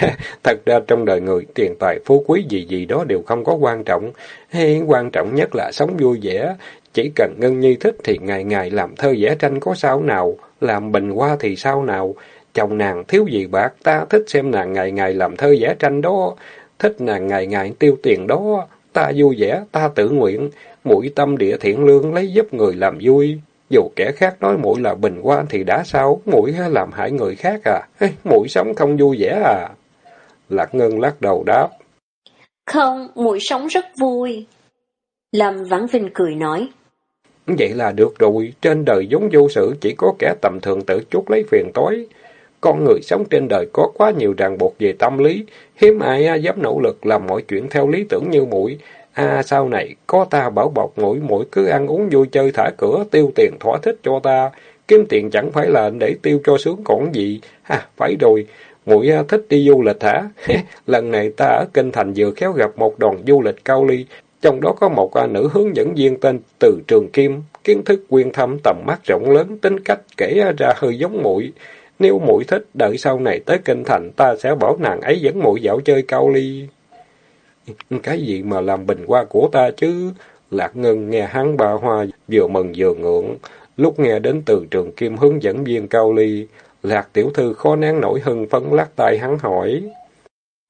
Speaker 1: Thật ra trong đời người, tiền tài phú quý gì gì đó đều không có quan trọng. Hay quan trọng nhất là sống vui vẻ. Chỉ cần Ngân Nhi thích thì ngày ngày làm thơ vẽ tranh có sao nào, làm bình hoa thì sao nào. Chồng nàng thiếu gì bạc, ta thích xem nàng ngày ngày làm thơ vẽ tranh đó. Thích nàng ngày ngày tiêu tiền đó. Ta vui vẻ, ta tự nguyện. Mũi tâm địa thiện lương lấy giúp người làm vui. Dù kẻ khác nói mũi là bình hoa thì đã sao, mũi làm hại người khác à? Mũi sống không vui vẻ à? Lạc Ngân lắc đầu đáp.
Speaker 2: Không, mũi sống rất vui. Lâm Vãn Vinh cười nói.
Speaker 1: Vậy là được rồi, trên đời giống vô sự chỉ có kẻ tầm thường tự chút lấy phiền tối. Con người sống trên đời có quá nhiều ràng buộc về tâm lý, hiếm ai à, dám nỗ lực làm mọi chuyện theo lý tưởng như muội À sau này, có ta bảo bọc muội muội cứ ăn uống vui chơi thả cửa, tiêu tiền thỏa thích cho ta. Kiếm tiền chẳng phải là để tiêu cho sướng còn gì. Ha, phải rồi, muội à, thích đi du lịch hả? Lần này ta ở Kinh Thành vừa khéo gặp một đoàn du lịch cao ly, trong đó có một à, nữ hướng dẫn viên tên Từ Trường Kim, kiến thức quyên thâm tầm mắt rộng lớn, tính cách kể ra hơi giống muội. Nếu muội thích, đợi sau này tới Kinh Thành, ta sẽ bảo nàng ấy dẫn muội dạo chơi cao ly. Cái gì mà làm bình hoa của ta chứ? Lạc Ngân nghe hắn bà hoa vừa mừng vừa ngượng. Lúc nghe đến từ trường kim hướng dẫn viên cao ly, Lạc tiểu thư khó nén nổi hưng phấn lắc tay hắn hỏi.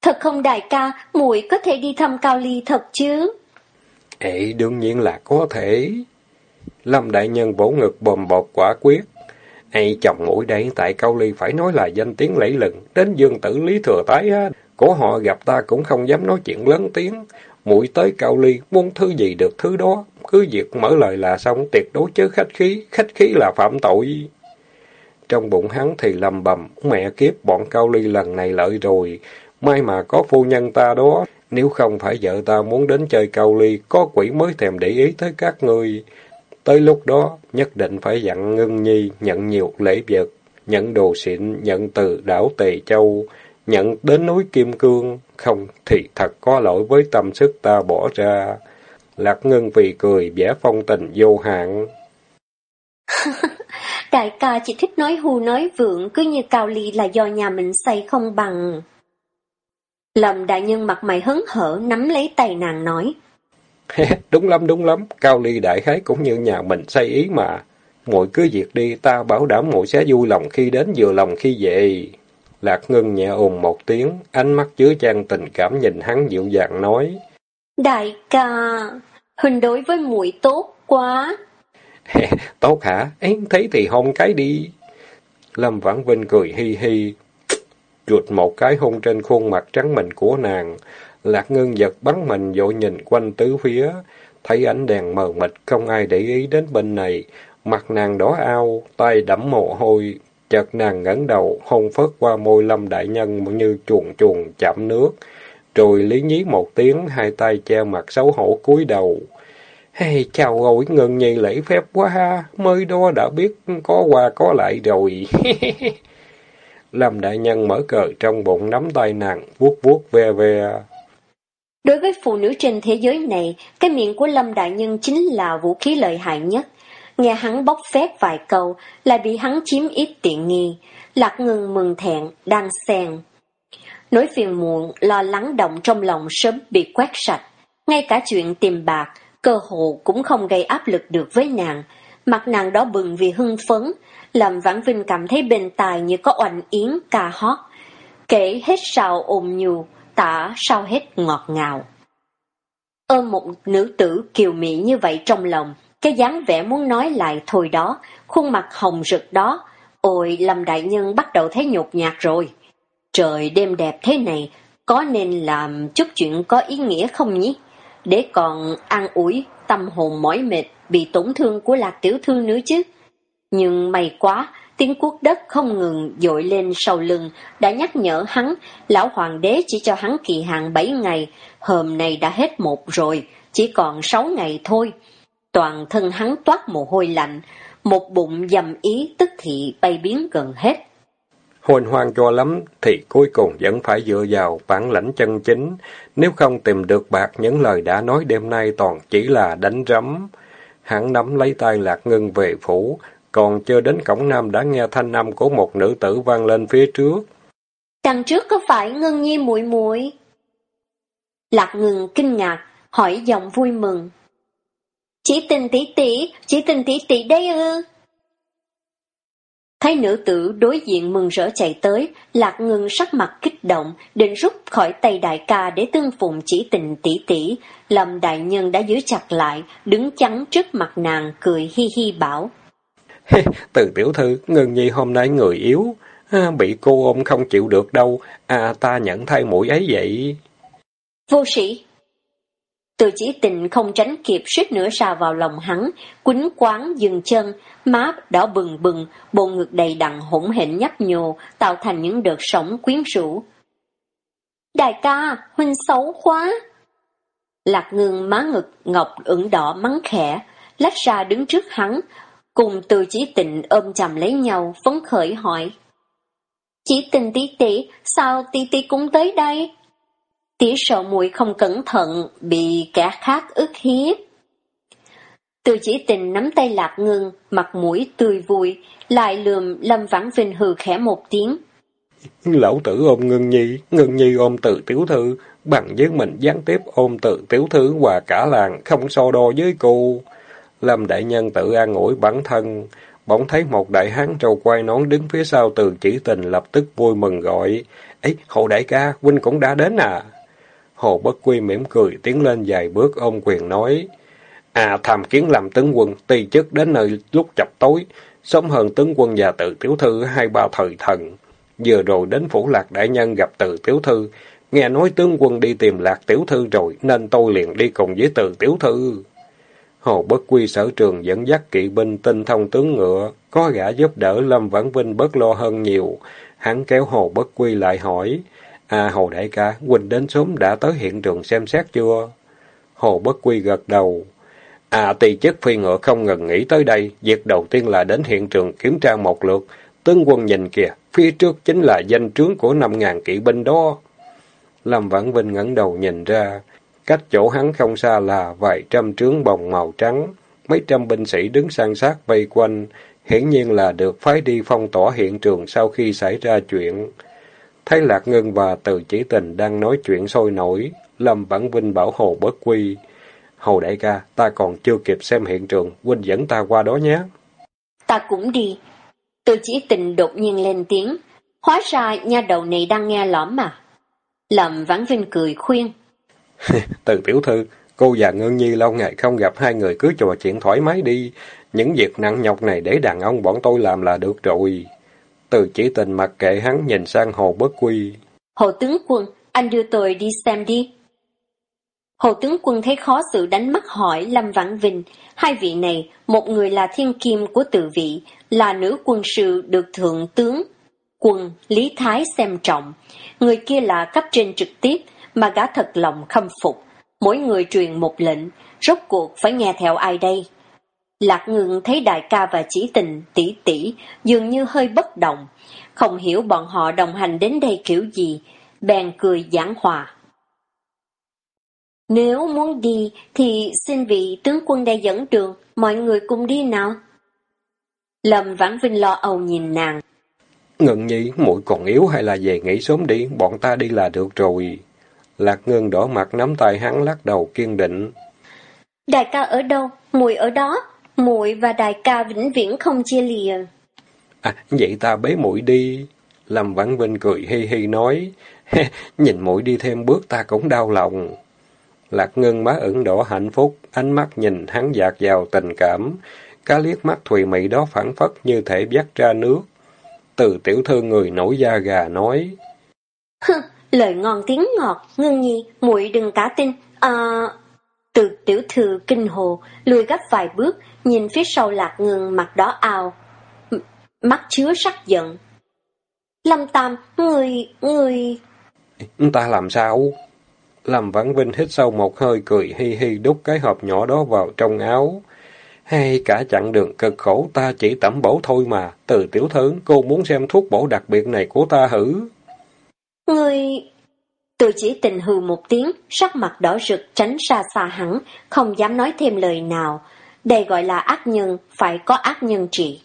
Speaker 2: Thật không đại ca, muội có thể đi thăm cao ly thật chứ?
Speaker 1: Ê, đương nhiên là có thể. Lâm đại nhân bổ ngực bồm bọt quả quyết. Hay chồng mũi đấy tại cao ly phải nói là danh tiếng lẫy lừng, đến dương tử lý thừa tái á, của họ gặp ta cũng không dám nói chuyện lớn tiếng. mũi tới cao ly, muốn thứ gì được thứ đó. Cứ việc mở lời là xong, tuyệt đối chứ khách khí. Khách khí là phạm tội. Trong bụng hắn thì lầm bầm, mẹ kiếp bọn cao ly lần này lợi rồi. May mà có phu nhân ta đó. Nếu không phải vợ ta muốn đến chơi cao ly, có quỷ mới thèm để ý tới các ngươi. Tới lúc đó, nhất định phải dặn ngưng nhi, nhận nhiều lễ vật, nhận đồ xịn, nhận từ đảo Tề Châu nhận đến núi Kim Cương, không thì thật có lỗi với tâm sức ta bỏ ra. Lạc Ngân vì cười, vẻ phong tình vô hạn.
Speaker 2: Đại ca chỉ thích nói hù nói vượng, cứ như cao ly là do nhà mình xây không bằng. Lâm đại nhân mặt mày hấn hở, nắm lấy tay nàng nói.
Speaker 1: đúng lắm, đúng lắm, cao ly đại khái cũng như nhà mình xây ý mà. Muội cứ việc đi, ta bảo đảm muội sẽ vui lòng khi đến, vừa lòng khi về. Lạc Ngân nhẹ ồn một tiếng, ánh mắt chứa chan tình cảm nhìn hắn dịu dàng nói.
Speaker 2: Đại ca, Huynh đối với muội tốt quá.
Speaker 1: tốt hả? Ấy thấy thì hôn cái đi. Lâm Vãn Vinh cười hi hi, chuột một cái hôn trên khuôn mặt trắng mịn của nàng. Lạc Ngân giật bắn mình vội nhìn quanh tứ phía, thấy ánh đèn mờ mịt không ai để ý đến bên này. Mặt nàng đỏ ao, tay đẫm mồ hôi, Chợt nàng ngẩng đầu, hôn phớt qua môi lâm đại nhân như chuồn chuồn chạm nước. Rồi lý nhí một tiếng, hai tay che mặt xấu hổ cúi đầu. Hey, chào ôi, ngân nhi lễ phép quá ha, mới đó đã biết có qua có lại rồi. Lâm đại nhân mở cờ trong bụng nắm tay nàng, vuốt vuốt ve ve.
Speaker 2: Đối với phụ nữ trên thế giới này, cái miệng của Lâm đại nhân chính là vũ khí lợi hại nhất nghe hắn bóc phét vài câu, lại bị hắn chiếm ít tiện nghi. Lạc ngừng mừng thẹn, đang xen. Nỗi phiền muộn, lo lắng động trong lòng sớm bị quét sạch. Ngay cả chuyện tìm bạc, cơ hồ cũng không gây áp lực được với nàng. Mặt nàng đó bừng vì hưng phấn, làm Vãn Vinh cảm thấy bên tài như có oanh yến ca hót. Kể hết sao ôm nhù tả sao hết ngọt ngào. Ôm một nữ tử kiều mỹ như vậy trong lòng, cái dáng vẻ muốn nói lại thôi đó, khuôn mặt hồng rực đó. Ôi, Lâm Đại Nhân bắt đầu thấy nhột nhạt rồi. Trời đêm đẹp thế này, có nên làm chút chuyện có ý nghĩa không nhỉ? Để còn an ủi tâm hồn mỏi mệt, bị tổn thương của lạc tiểu thư nữa chứ. Nhưng may quá, tiếng cuốc đất không ngừng dội lên sau lưng, đã nhắc nhở hắn, lão hoàng đế chỉ cho hắn kỳ hạn 7 ngày, hôm nay đã hết một rồi, chỉ còn 6 ngày thôi toàn thân hắn toát mồ hôi lạnh, một bụng dầm ý tức thị bay biến gần hết.
Speaker 1: Hồn hoang cho lắm, thì cuối cùng vẫn phải dựa vào bản lãnh chân chính, nếu không tìm được bạc những lời đã nói đêm nay toàn chỉ là đánh rắm. Hắn nắm lấy tay Lạc Ngân về phủ, còn chưa đến cổng nam đã nghe thanh âm của một nữ tử vang lên phía trước.
Speaker 2: Đằng trước có phải Ngân Nhi muội muội? Lạc ngừng kinh ngạc, hỏi giọng vui mừng. Chỉ tình tỷ tỷ, chỉ tình tỷ tỷ đây ư? Thấy nữ tử đối diện mừng rỡ chạy tới, lạc ngừng sắc mặt kích động, định rút khỏi tay đại ca để tương phụng chỉ tình tỷ tỷ. Lâm đại nhân đã giữ chặt lại, đứng chắn trước mặt nàng, cười hi hi bảo.
Speaker 1: Từ tiểu thư, ngừng nhi hôm nay người yếu, à, bị cô ôm không chịu được đâu, à ta nhận thay mũi ấy vậy.
Speaker 2: Vô sĩ, Từ chỉ tình không tránh kịp suýt nữa xào vào lòng hắn, quýnh quán dừng chân, má đỏ bừng bừng, bộ ngực đầy đặn hỗn hển nhấp nhô, tạo thành những đợt sóng quyến rũ. Đại ca, huynh xấu quá! Lạc ngưng má ngực ngọc ửng đỏ mắng khẽ, lách ra đứng trước hắn, cùng từ chỉ tình ôm chầm lấy nhau, phấn khởi hỏi. Chỉ tình tí tỷ, sao tí tỷ cũng tới đây? Tía sợ muội không cẩn thận, bị kẻ khác ức hiếp. Từ chỉ tình nắm tay lạc ngưng, mặt mũi tươi vui, lại lườm Lâm Vãn Vinh hừ khẽ một tiếng.
Speaker 1: Lão tử ôm ngưng nhi, ngưng nhi ôm tự tiểu thư, bằng với mình gián tiếp ôm tự tiểu thư và cả làng, không so đo với cô. Lâm đại nhân tự an ủi bản thân, bỗng thấy một đại hán trâu quay nón đứng phía sau từ chỉ tình lập tức vui mừng gọi. ấy hồ đại ca, huynh cũng đã đến à? Hồ Bất Quy mỉm cười tiến lên vài bước ôm quyền nói. À tham kiến làm tướng quân, tùy chức đến nơi lúc chập tối, sớm hơn tướng quân và tự tiểu thư hai ba thời thần. Vừa rồi đến phủ lạc đại nhân gặp tự tiểu thư, nghe nói tướng quân đi tìm lạc tiểu thư rồi, nên tôi liền đi cùng với tự tiểu thư. Hồ Bất Quy sở trường dẫn dắt kỵ binh tinh thông tướng ngựa, có gã giúp đỡ Lâm Vãn Vinh bớt lo hơn nhiều. Hắn kéo Hồ Bất Quy lại hỏi, À Hồ Đại ca, Quỳnh đến sớm đã tới hiện trường xem xét chưa? Hồ Bất Quy gật đầu. À tỳ chức phi ngựa không ngừng nghĩ tới đây, việc đầu tiên là đến hiện trường kiểm tra một lượt. Tướng quân nhìn kìa, phía trước chính là danh trướng của năm ngàn kỵ binh đó. Lâm Vãn Vinh ngẩng đầu nhìn ra, cách chỗ hắn không xa là vài trăm trướng bồng màu trắng, mấy trăm binh sĩ đứng san sát vây quanh, hiển nhiên là được phái đi phong tỏa hiện trường sau khi xảy ra chuyện. Thấy Lạc Ngân và Từ Chỉ Tình đang nói chuyện sôi nổi, Lâm Vãn Vinh bảo Hồ bất quy. Hồ đại ca, ta còn chưa kịp xem hiện trường, huynh dẫn ta qua đó nhé.
Speaker 2: Ta cũng đi. Từ Chỉ Tình đột nhiên lên tiếng, hóa ra nha đầu này đang nghe lõm mà. Lâm Vãn Vinh cười khuyên.
Speaker 1: Từ tiểu thư, cô và Ngân Nhi lâu ngày không gặp hai người cứ trò chuyện thoải mái đi. Những việc nặng nhọc này để đàn ông bọn tôi làm là được rồi. Từ chỉ tình mặc kệ hắn nhìn sang Hồ Bất Quy.
Speaker 2: Hồ tướng quân, anh đưa tôi đi xem đi. Hồ tướng quân thấy khó xử đánh mắt hỏi Lâm Vãn Vinh. Hai vị này, một người là thiên kim của tự vị, là nữ quân sự được thượng tướng, quân Lý Thái xem trọng. Người kia là cấp trên trực tiếp, mà gã thật lòng khâm phục. Mỗi người truyền một lệnh, rốt cuộc phải nghe theo ai đây? Lạc ngừng thấy đại ca và chỉ tình tỷ tỷ dường như hơi bất động, không hiểu bọn họ đồng hành đến đây kiểu gì, bèn cười giảng hòa. Nếu muốn đi thì xin vị tướng quân đây dẫn đường, mọi người cùng đi nào. Lâm Vãn Vinh lo âu nhìn nàng.
Speaker 1: Ngừng nhi, muội còn yếu hay là về nghỉ sớm đi, bọn ta đi là được rồi. Lạc Ngân đỏ mặt nắm tay hắn lắc đầu kiên định.
Speaker 2: Đại ca ở đâu? Mùi ở đó muội và đại ca vĩnh viễn không chia lìa.
Speaker 1: À, vậy ta bế muội đi. Lâm Vãn Vinh cười hi hi nói, nhìn muội đi thêm bước ta cũng đau lòng. Lạc Ngân má ửng đỏ hạnh phúc, ánh mắt nhìn hắn dạt vào tình cảm, cá liếc mắt thùy mị đó phản phất như thể vắt ra nước. Từ tiểu thư người nổi da gà nói,
Speaker 2: lời ngon tiếng ngọt, ngưng Nhi, muội đừng cả tin, à... Từ tiểu thư kinh hồ, lùi gấp vài bước, nhìn phía sau lạc ngừng mặt đỏ ao, mắt chứa sắc giận. Lâm Tam, người, người...
Speaker 1: Ta làm sao? Lâm Vãn Vinh hít sâu một hơi cười hi hi đút cái hộp nhỏ đó vào trong áo. Hay cả chặng đường cực khổ ta chỉ tẩm bổ thôi mà. Từ tiểu thư, cô muốn xem thuốc bổ đặc biệt này của ta hử?
Speaker 2: Người... Từ chỉ tình hừ một tiếng, sắc mặt đỏ rực tránh xa xa hẳn, không dám nói thêm lời nào. Đây gọi là ác nhân, phải có ác nhân trị.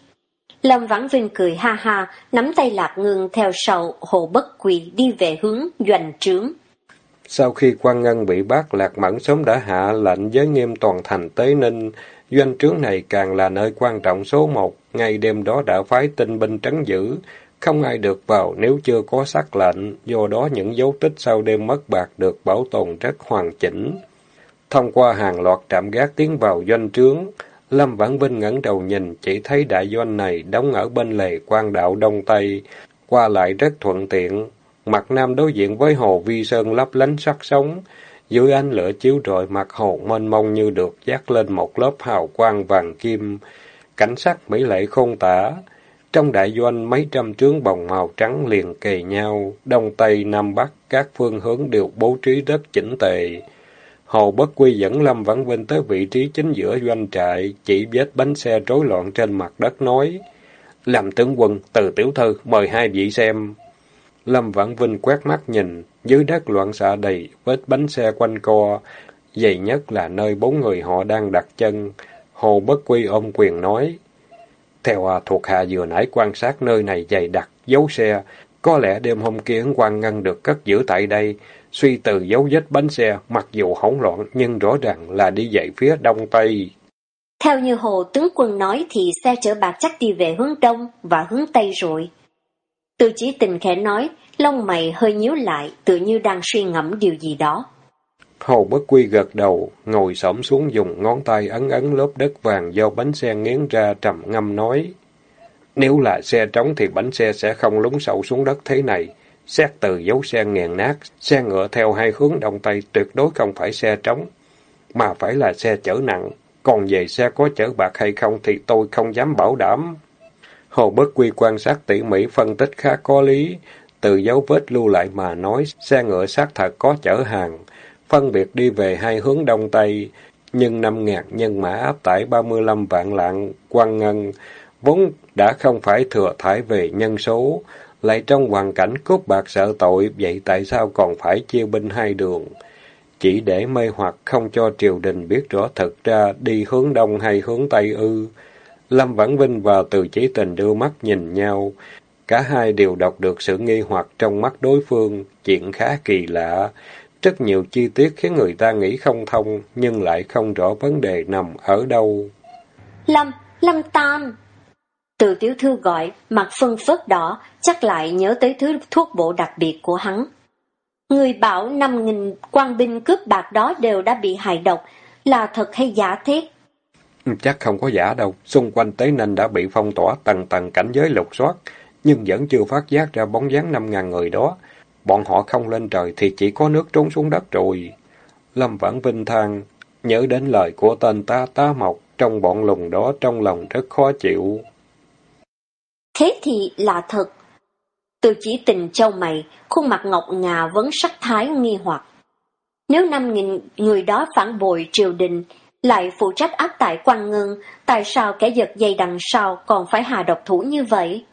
Speaker 2: Lâm Vãn Vinh cười ha ha, nắm tay Lạc Ngưng theo sau hồ bất quỳ đi về hướng doanh trướng.
Speaker 1: Sau khi quan ngân bị bắt, Lạc Mẫn sớm đã hạ lệnh giới nghiêm toàn thành Tế Ninh. Doanh trướng này càng là nơi quan trọng số một, ngày đêm đó đã phái tinh binh trấn giữ. Không ai được vào nếu chưa có sắc lệnh, do đó những dấu tích sau đêm mất bạc được bảo tồn rất hoàn chỉnh. Thông qua hàng loạt trạm gác tiến vào doanh trướng, Lâm Vãn Vinh ngẩng đầu nhìn, chỉ thấy đại doanh này đóng ở bên lề quan đạo Đông Tây, qua lại rất thuận tiện. Mặt nam đối diện với hồ Vi Sơn lấp lánh sắc sống, Dưới ánh lửa chiếu rọi mặt hồ mênh mông như được dắt lên một lớp hào quang vàng kim. Cảnh sắc mỹ lệ khôn tả. Trong đại doanh mấy trăm trướng bồng màu trắng liền kề nhau, đông tây nam bắc các phương hướng đều bố trí rất chỉnh tề. Hồ Bất Quy dẫn Lâm Vãn Vinh tới vị trí chính giữa doanh trại, chỉ vết bánh xe rối loạn trên mặt đất nói. Làm tướng quân, từ tiểu thư, mời hai vị xem. Lâm Vãn Vinh quét mắt nhìn, dưới đất loạn xạ đầy, vết bánh xe quanh co. Dày nhất là nơi bốn người họ đang đặt chân. Hồ Bất Quy ôm quyền nói. Theo à, thuộc hạ vừa nãy quan sát nơi này dày đặc, dấu xe. Có lẽ đêm hôm kia quan ngân được cất giữ tại đây. Suy từ dấu vết bánh xe, mặc dù hỗn loạn, nhưng rõ ràng là đi dậy phía đông tây.
Speaker 2: Theo như Hồ tướng quân nói thì xe chở bạc chắc đi về hướng đông và hướng tây rồi. Từ chỉ tình khẽ nói, lông mày hơi nhíu lại, tự như đang suy ngẫm điều gì đó.
Speaker 1: Hồ Bất Quy gật đầu, ngồi xổm xuống dùng ngón tay ấn ấn lớp đất vàng do bánh xe nghiến ra trầm ngâm nói. Nếu là xe trống thì bánh xe sẽ không lún sâu xuống đất thế này. Xét từ dấu xe nghiền nát, xe ngựa theo hai hướng đông tây tuyệt đối không phải xe trống, mà phải là xe chở nặng. Còn về xe có chở bạc hay không thì tôi không dám bảo đảm. Hồ Bất Quy quan sát tỉ mỉ phân tích khá có lý, từ dấu vết lưu lại mà nói xe ngựa xác thật có chở hàng, phân biệt đi về hai hướng đông tây, nhưng năm ngàn nhân mã áp tải ba mươi lăm vạn lạng quan ngân, vốn đã không phải thừa thải về nhân số, lại trong hoàn cảnh cốt bạc sợ tội, vậy tại sao còn phải chia binh hai đường? Chỉ để mê hoặc không cho triều đình biết rõ thực ra đi hướng đông hay hướng tây ư. Lâm Vãn Vinh và Từ Chí Tình đưa mắt nhìn nhau. Cả hai đều đọc được sự nghi hoặc trong mắt đối phương, chuyện khá kỳ lạ. Rất nhiều chi tiết khiến người ta nghĩ không thông, nhưng lại không rõ vấn đề nằm ở đâu.
Speaker 2: Lâm, Lâm Tam! Từ tiểu thư gọi, mặt phân phớt đỏ, chắc lại nhớ tới thứ thuốc bổ đặc biệt của hắn. Người bảo năm nghìn quan binh cướp bạc đó đều đã bị hại độc, là thật hay giả thế?
Speaker 1: Chắc không có giả đâu, xung quanh Tế Ninh đã bị phong tỏa tầng tầng cảnh giới lục soát, nhưng vẫn chưa phát giác ra bóng dáng năm ngàn người đó. Bọn họ không lên trời thì chỉ có nước trốn xuống đất rồi. Lâm Vãn Vinh than, nhớ đến lời của tên ta tá mộc, trong bọn lùng đó trong lòng rất khó chịu.
Speaker 2: Thế thì là thật. Từ chỉ tình châu mày, khuôn mặt ngọc ngà vẫn sắc thái nghi hoặc. Nếu năm nghìn người đó phản bội triều đình, lại phụ trách áp tại quan ngưng tại sao kẻ giật dây đằng sau còn phải hà độc thủ như vậy?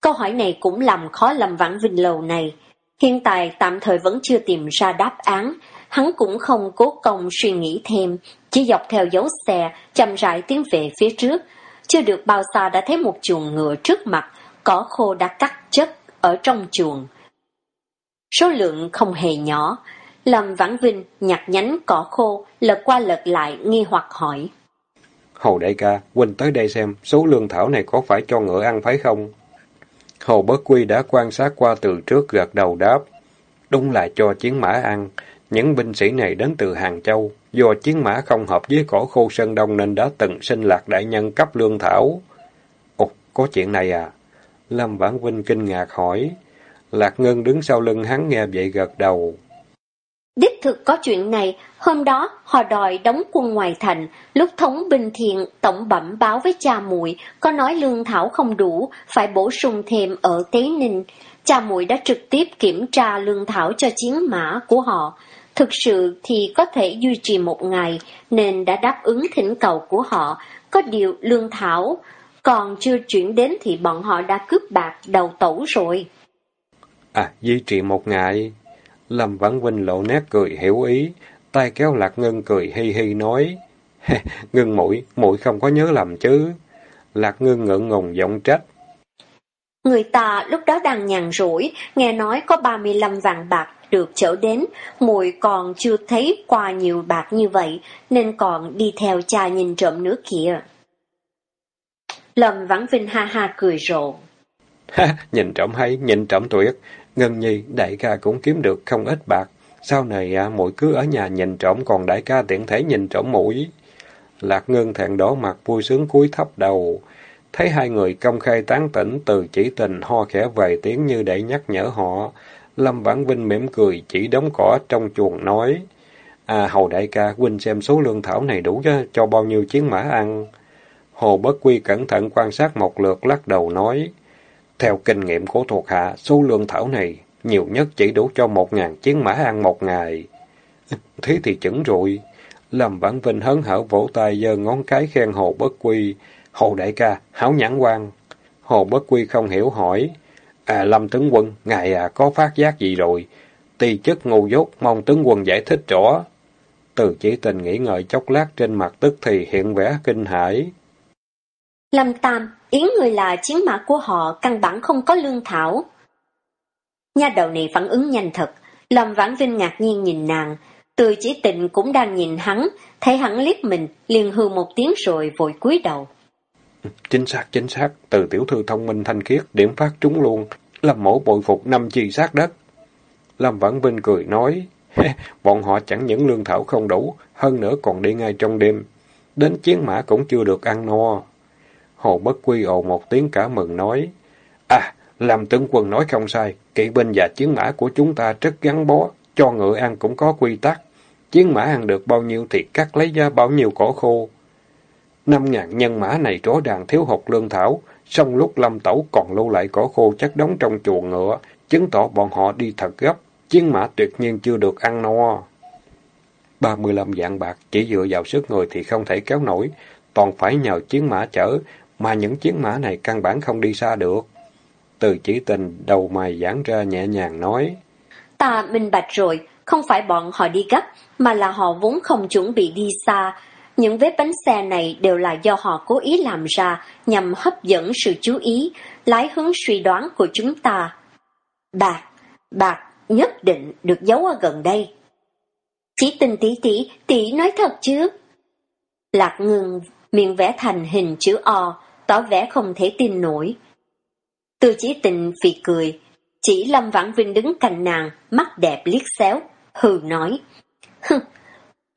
Speaker 2: Câu hỏi này cũng làm khó lầm vãn vinh lâu này. Hiện tại tạm thời vẫn chưa tìm ra đáp án, hắn cũng không cố công suy nghĩ thêm, chỉ dọc theo dấu xe, chậm rãi tiến về phía trước. Chưa được bao xa đã thấy một chuồng ngựa trước mặt, cỏ khô đã cắt chất ở trong chuồng. Số lượng không hề nhỏ, Lâm Vãn Vinh nhặt nhánh cỏ khô, lật qua lật lại, nghi hoặc hỏi.
Speaker 1: Hồ đại ca, huynh tới đây xem, số lương thảo này có phải cho ngựa ăn phải không? Hồ Bất Quy đã quan sát qua từ trước gật đầu đáp. Đúng là cho chiến mã ăn. Những binh sĩ này đến từ Hàng Châu. Do chiến mã không hợp với cỏ khô Sơn Đông nên đã từng sinh lạc đại nhân cấp lương thảo. Ồ, có chuyện này à? Lâm Vãn Vinh kinh ngạc hỏi. Lạc Ngân đứng sau lưng hắn nghe vậy gật đầu.
Speaker 2: Đích thực có chuyện này, hôm đó họ đòi đóng quân ngoài thành, lúc thống binh thiện tổng bẩm báo với cha muội có nói lương thảo không đủ, phải bổ sung thêm ở Tế Ninh. Cha muội đã trực tiếp kiểm tra lương thảo cho chiến mã của họ. Thực sự thì có thể duy trì một ngày, nên đã đáp ứng thỉnh cầu của họ. Có điều lương thảo còn chưa chuyển đến thì bọn họ đã cướp bạc đầu tẩu rồi.
Speaker 1: À, duy trì một ngày. Lâm Vãn Vinh lộ nét cười hiểu ý, tay kéo Lạc Ngân cười hi hi nói, Ngân mũi, mũi không có nhớ lầm chứ. Lạc Ngân ngượng ngùng giọng trách.
Speaker 2: Người ta lúc đó đang nhàn rỗi, nghe nói có 35 vàng bạc được chở đến, muội còn chưa thấy qua nhiều bạc như vậy, nên còn đi theo cha nhìn trộm nữa kìa. Lâm Vãn Vinh ha ha cười rộ.
Speaker 1: Ha, nhìn trộm hay, nhìn trộm tuyệt. Ngân nhi, đại ca cũng kiếm được không ít bạc. Sau này à, muội cứ ở nhà nhìn trộm, còn đại ca tiện thể nhìn trộm mũi. Lạc Ngân thẹn đỏ mặt vui sướng cúi thấp đầu. Thấy hai người công khai tán tỉnh từ chỉ tình ho khẽ vài tiếng như để nhắc nhở họ. Lâm Vãn Vinh mỉm cười chỉ đóng cỏ trong chuồng nói. À, Hầu đại ca, huynh xem số lương thảo này đủ cho, cho bao nhiêu chiến mã ăn. Hồ Bất Quy cẩn thận quan sát một lượt lắc đầu nói. Theo kinh nghiệm của thuộc hạ, số lương thảo này nhiều nhất chỉ đủ cho một ngàn chiến mã ăn một ngày. Thế thì chuẩn rồi. Lâm Vãn Vinh hớn hở vỗ tay giơ ngón cái khen Hồ Bất Quy. Hồ đại ca, hảo nhãn quan. Hồ Bất Quy không hiểu hỏi. À, Lâm tướng quân, ngài à, có phát giác gì rồi? Tì chức ngu dốt, mong tướng quân giải thích rõ. Từ chỉ tình nghĩ ngợi chốc lát trên mặt tức thì hiện vẻ kinh hãi.
Speaker 2: Lâm Tam, yến người là chiến mã của họ căn bản không có lương thảo. Nha đầu này phản ứng nhanh thật, Lâm Vãn Vinh ngạc nhiên nhìn nàng, từ chỉ tình cũng đang nhìn hắn, thấy hắn liếc mình, liền hư một tiếng rồi vội cúi đầu.
Speaker 1: Chính xác, chính xác, từ tiểu thư thông minh thanh khiết, điểm phát trúng luôn, Lâm mẫu bội phục năm chi sát đất. Lâm Vãn Vinh cười nói, bọn họ chẳng những lương thảo không đủ, hơn nữa còn đi ngay trong đêm. Đến chiến mã cũng chưa được ăn no. Hồ Bất Quy ồ một tiếng cả mừng nói, À, làm tướng quân nói không sai, kỵ binh và chiến mã của chúng ta rất gắn bó, cho ngựa ăn cũng có quy tắc. Chiến mã ăn được bao nhiêu thì cắt lấy ra bao nhiêu cỏ khô. Năm ngàn nhân mã này rõ ràng thiếu hụt lương thảo, song lúc lâm tẩu còn lưu lại cỏ khô chắc đóng trong chuồng ngựa, chứng tỏ bọn họ đi thật gấp, chiến mã tuyệt nhiên chưa được ăn no. ba mươi lăm dạng bạc chỉ dựa vào sức người thì không thể kéo nổi, toàn phải nhờ chiến mã chở, mà những chiến mã này căn bản không đi xa được. Từ chỉ tình đầu mày giãn ra nhẹ nhàng nói.
Speaker 2: Ta minh bạch rồi, không phải bọn họ đi gấp, mà là họ vốn không chuẩn bị đi xa. Những vết bánh xe này đều là do họ cố ý làm ra nhằm hấp dẫn sự chú ý, lái hướng suy đoán của chúng ta. Bạc, bạc nhất định được giấu ở gần đây. Chỉ tình tỷ tỷ, tỷ nói thật chứ? Lạc ngừng, miệng vẽ thành hình chữ O, tỏ vẻ không thể tin nổi. Từ chỉ tình phì cười, chỉ Lâm Vãn Vinh đứng cạnh nàng, mắt đẹp liếc xéo, hừ nói.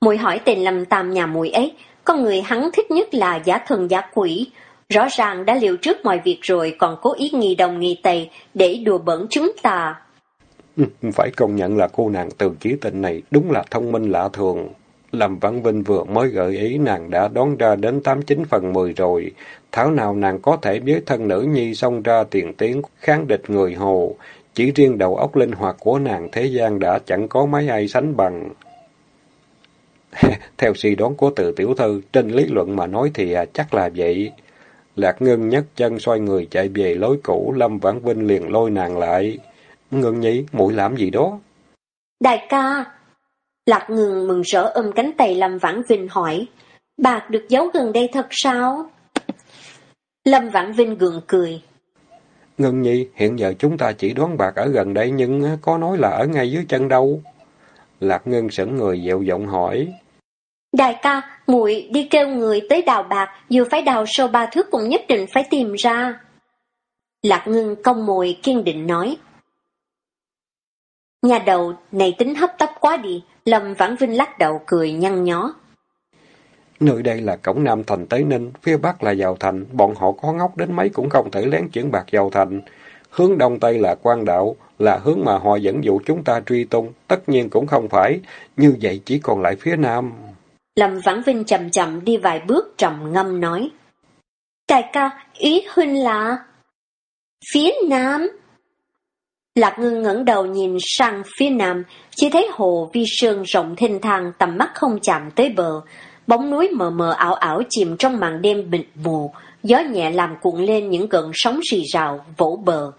Speaker 2: Mùi hỏi tên Lâm Tam nhà mùi ấy, con người hắn thích nhất là giả thần giả quỷ. Rõ ràng đã liệu trước mọi việc rồi còn cố ý nghi đồng nghi tây để đùa bẩn chúng ta.
Speaker 1: Phải công nhận là cô nàng từ chỉ tình này đúng là thông minh lạ thường. Lâm Vãn Vinh vừa mới gợi ý nàng đã đoán ra đến tám chín phần mười rồi. Thảo nào nàng có thể với thân nữ nhi xông ra tiền tiến kháng địch người hồ. Chỉ riêng đầu óc linh hoạt của nàng thế gian đã chẳng có mấy ai sánh bằng. Theo suy đoán của từ tiểu thư, trên lý luận mà nói thì à, chắc là vậy. Lạc Ngân nhấc chân xoay người chạy về lối cũ, Lâm Vãn Vinh liền lôi nàng lại. Ngân nhí, mũi làm gì đó?
Speaker 2: Đại ca! Lạc Ngân mừng rỡ ôm cánh tay Lâm Vãn Vinh hỏi. Bạc được giấu gần đây thật sao? Lâm Vãn Vinh gượng cười.
Speaker 1: Ngân nhi, hiện giờ chúng ta chỉ đoán bạc ở gần đây nhưng có nói là ở ngay dưới chân đâu. Lạc Ngân sững người dịu giọng hỏi.
Speaker 2: Đại ca, muội đi kêu người tới đào bạc, dù phải đào sâu ba thước cũng nhất định phải tìm ra. Lạc Ngân cong mồi kiên định nói. Nhà đầu này tính hấp tấp quá đi, Lâm Vãn Vinh lắc đầu cười nhăn nhó.
Speaker 1: Nơi đây là cổng Nam thành Tế Ninh, phía Bắc là vào thành, bọn họ có ngốc đến mấy cũng không thể lén chuyển bạc vào thành. Hướng Đông Tây là quan đạo, là hướng mà họ dẫn dụ chúng ta truy tung, tất nhiên cũng không phải, như vậy chỉ còn lại phía Nam.
Speaker 2: Lâm Vãn Vinh chậm chậm đi vài bước trầm ngâm nói. Đại ca, ý huynh là... Phía Nam? Lạc ngưng ngẩng đầu nhìn sang phía Nam, chỉ thấy hồ vi sơn rộng thênh thang tầm mắt không chạm tới bờ, bóng núi mờ mờ ảo ảo chìm trong màn đêm bịt mù, gió nhẹ làm cuộn lên những cơn sóng rì rào, vỗ bờ.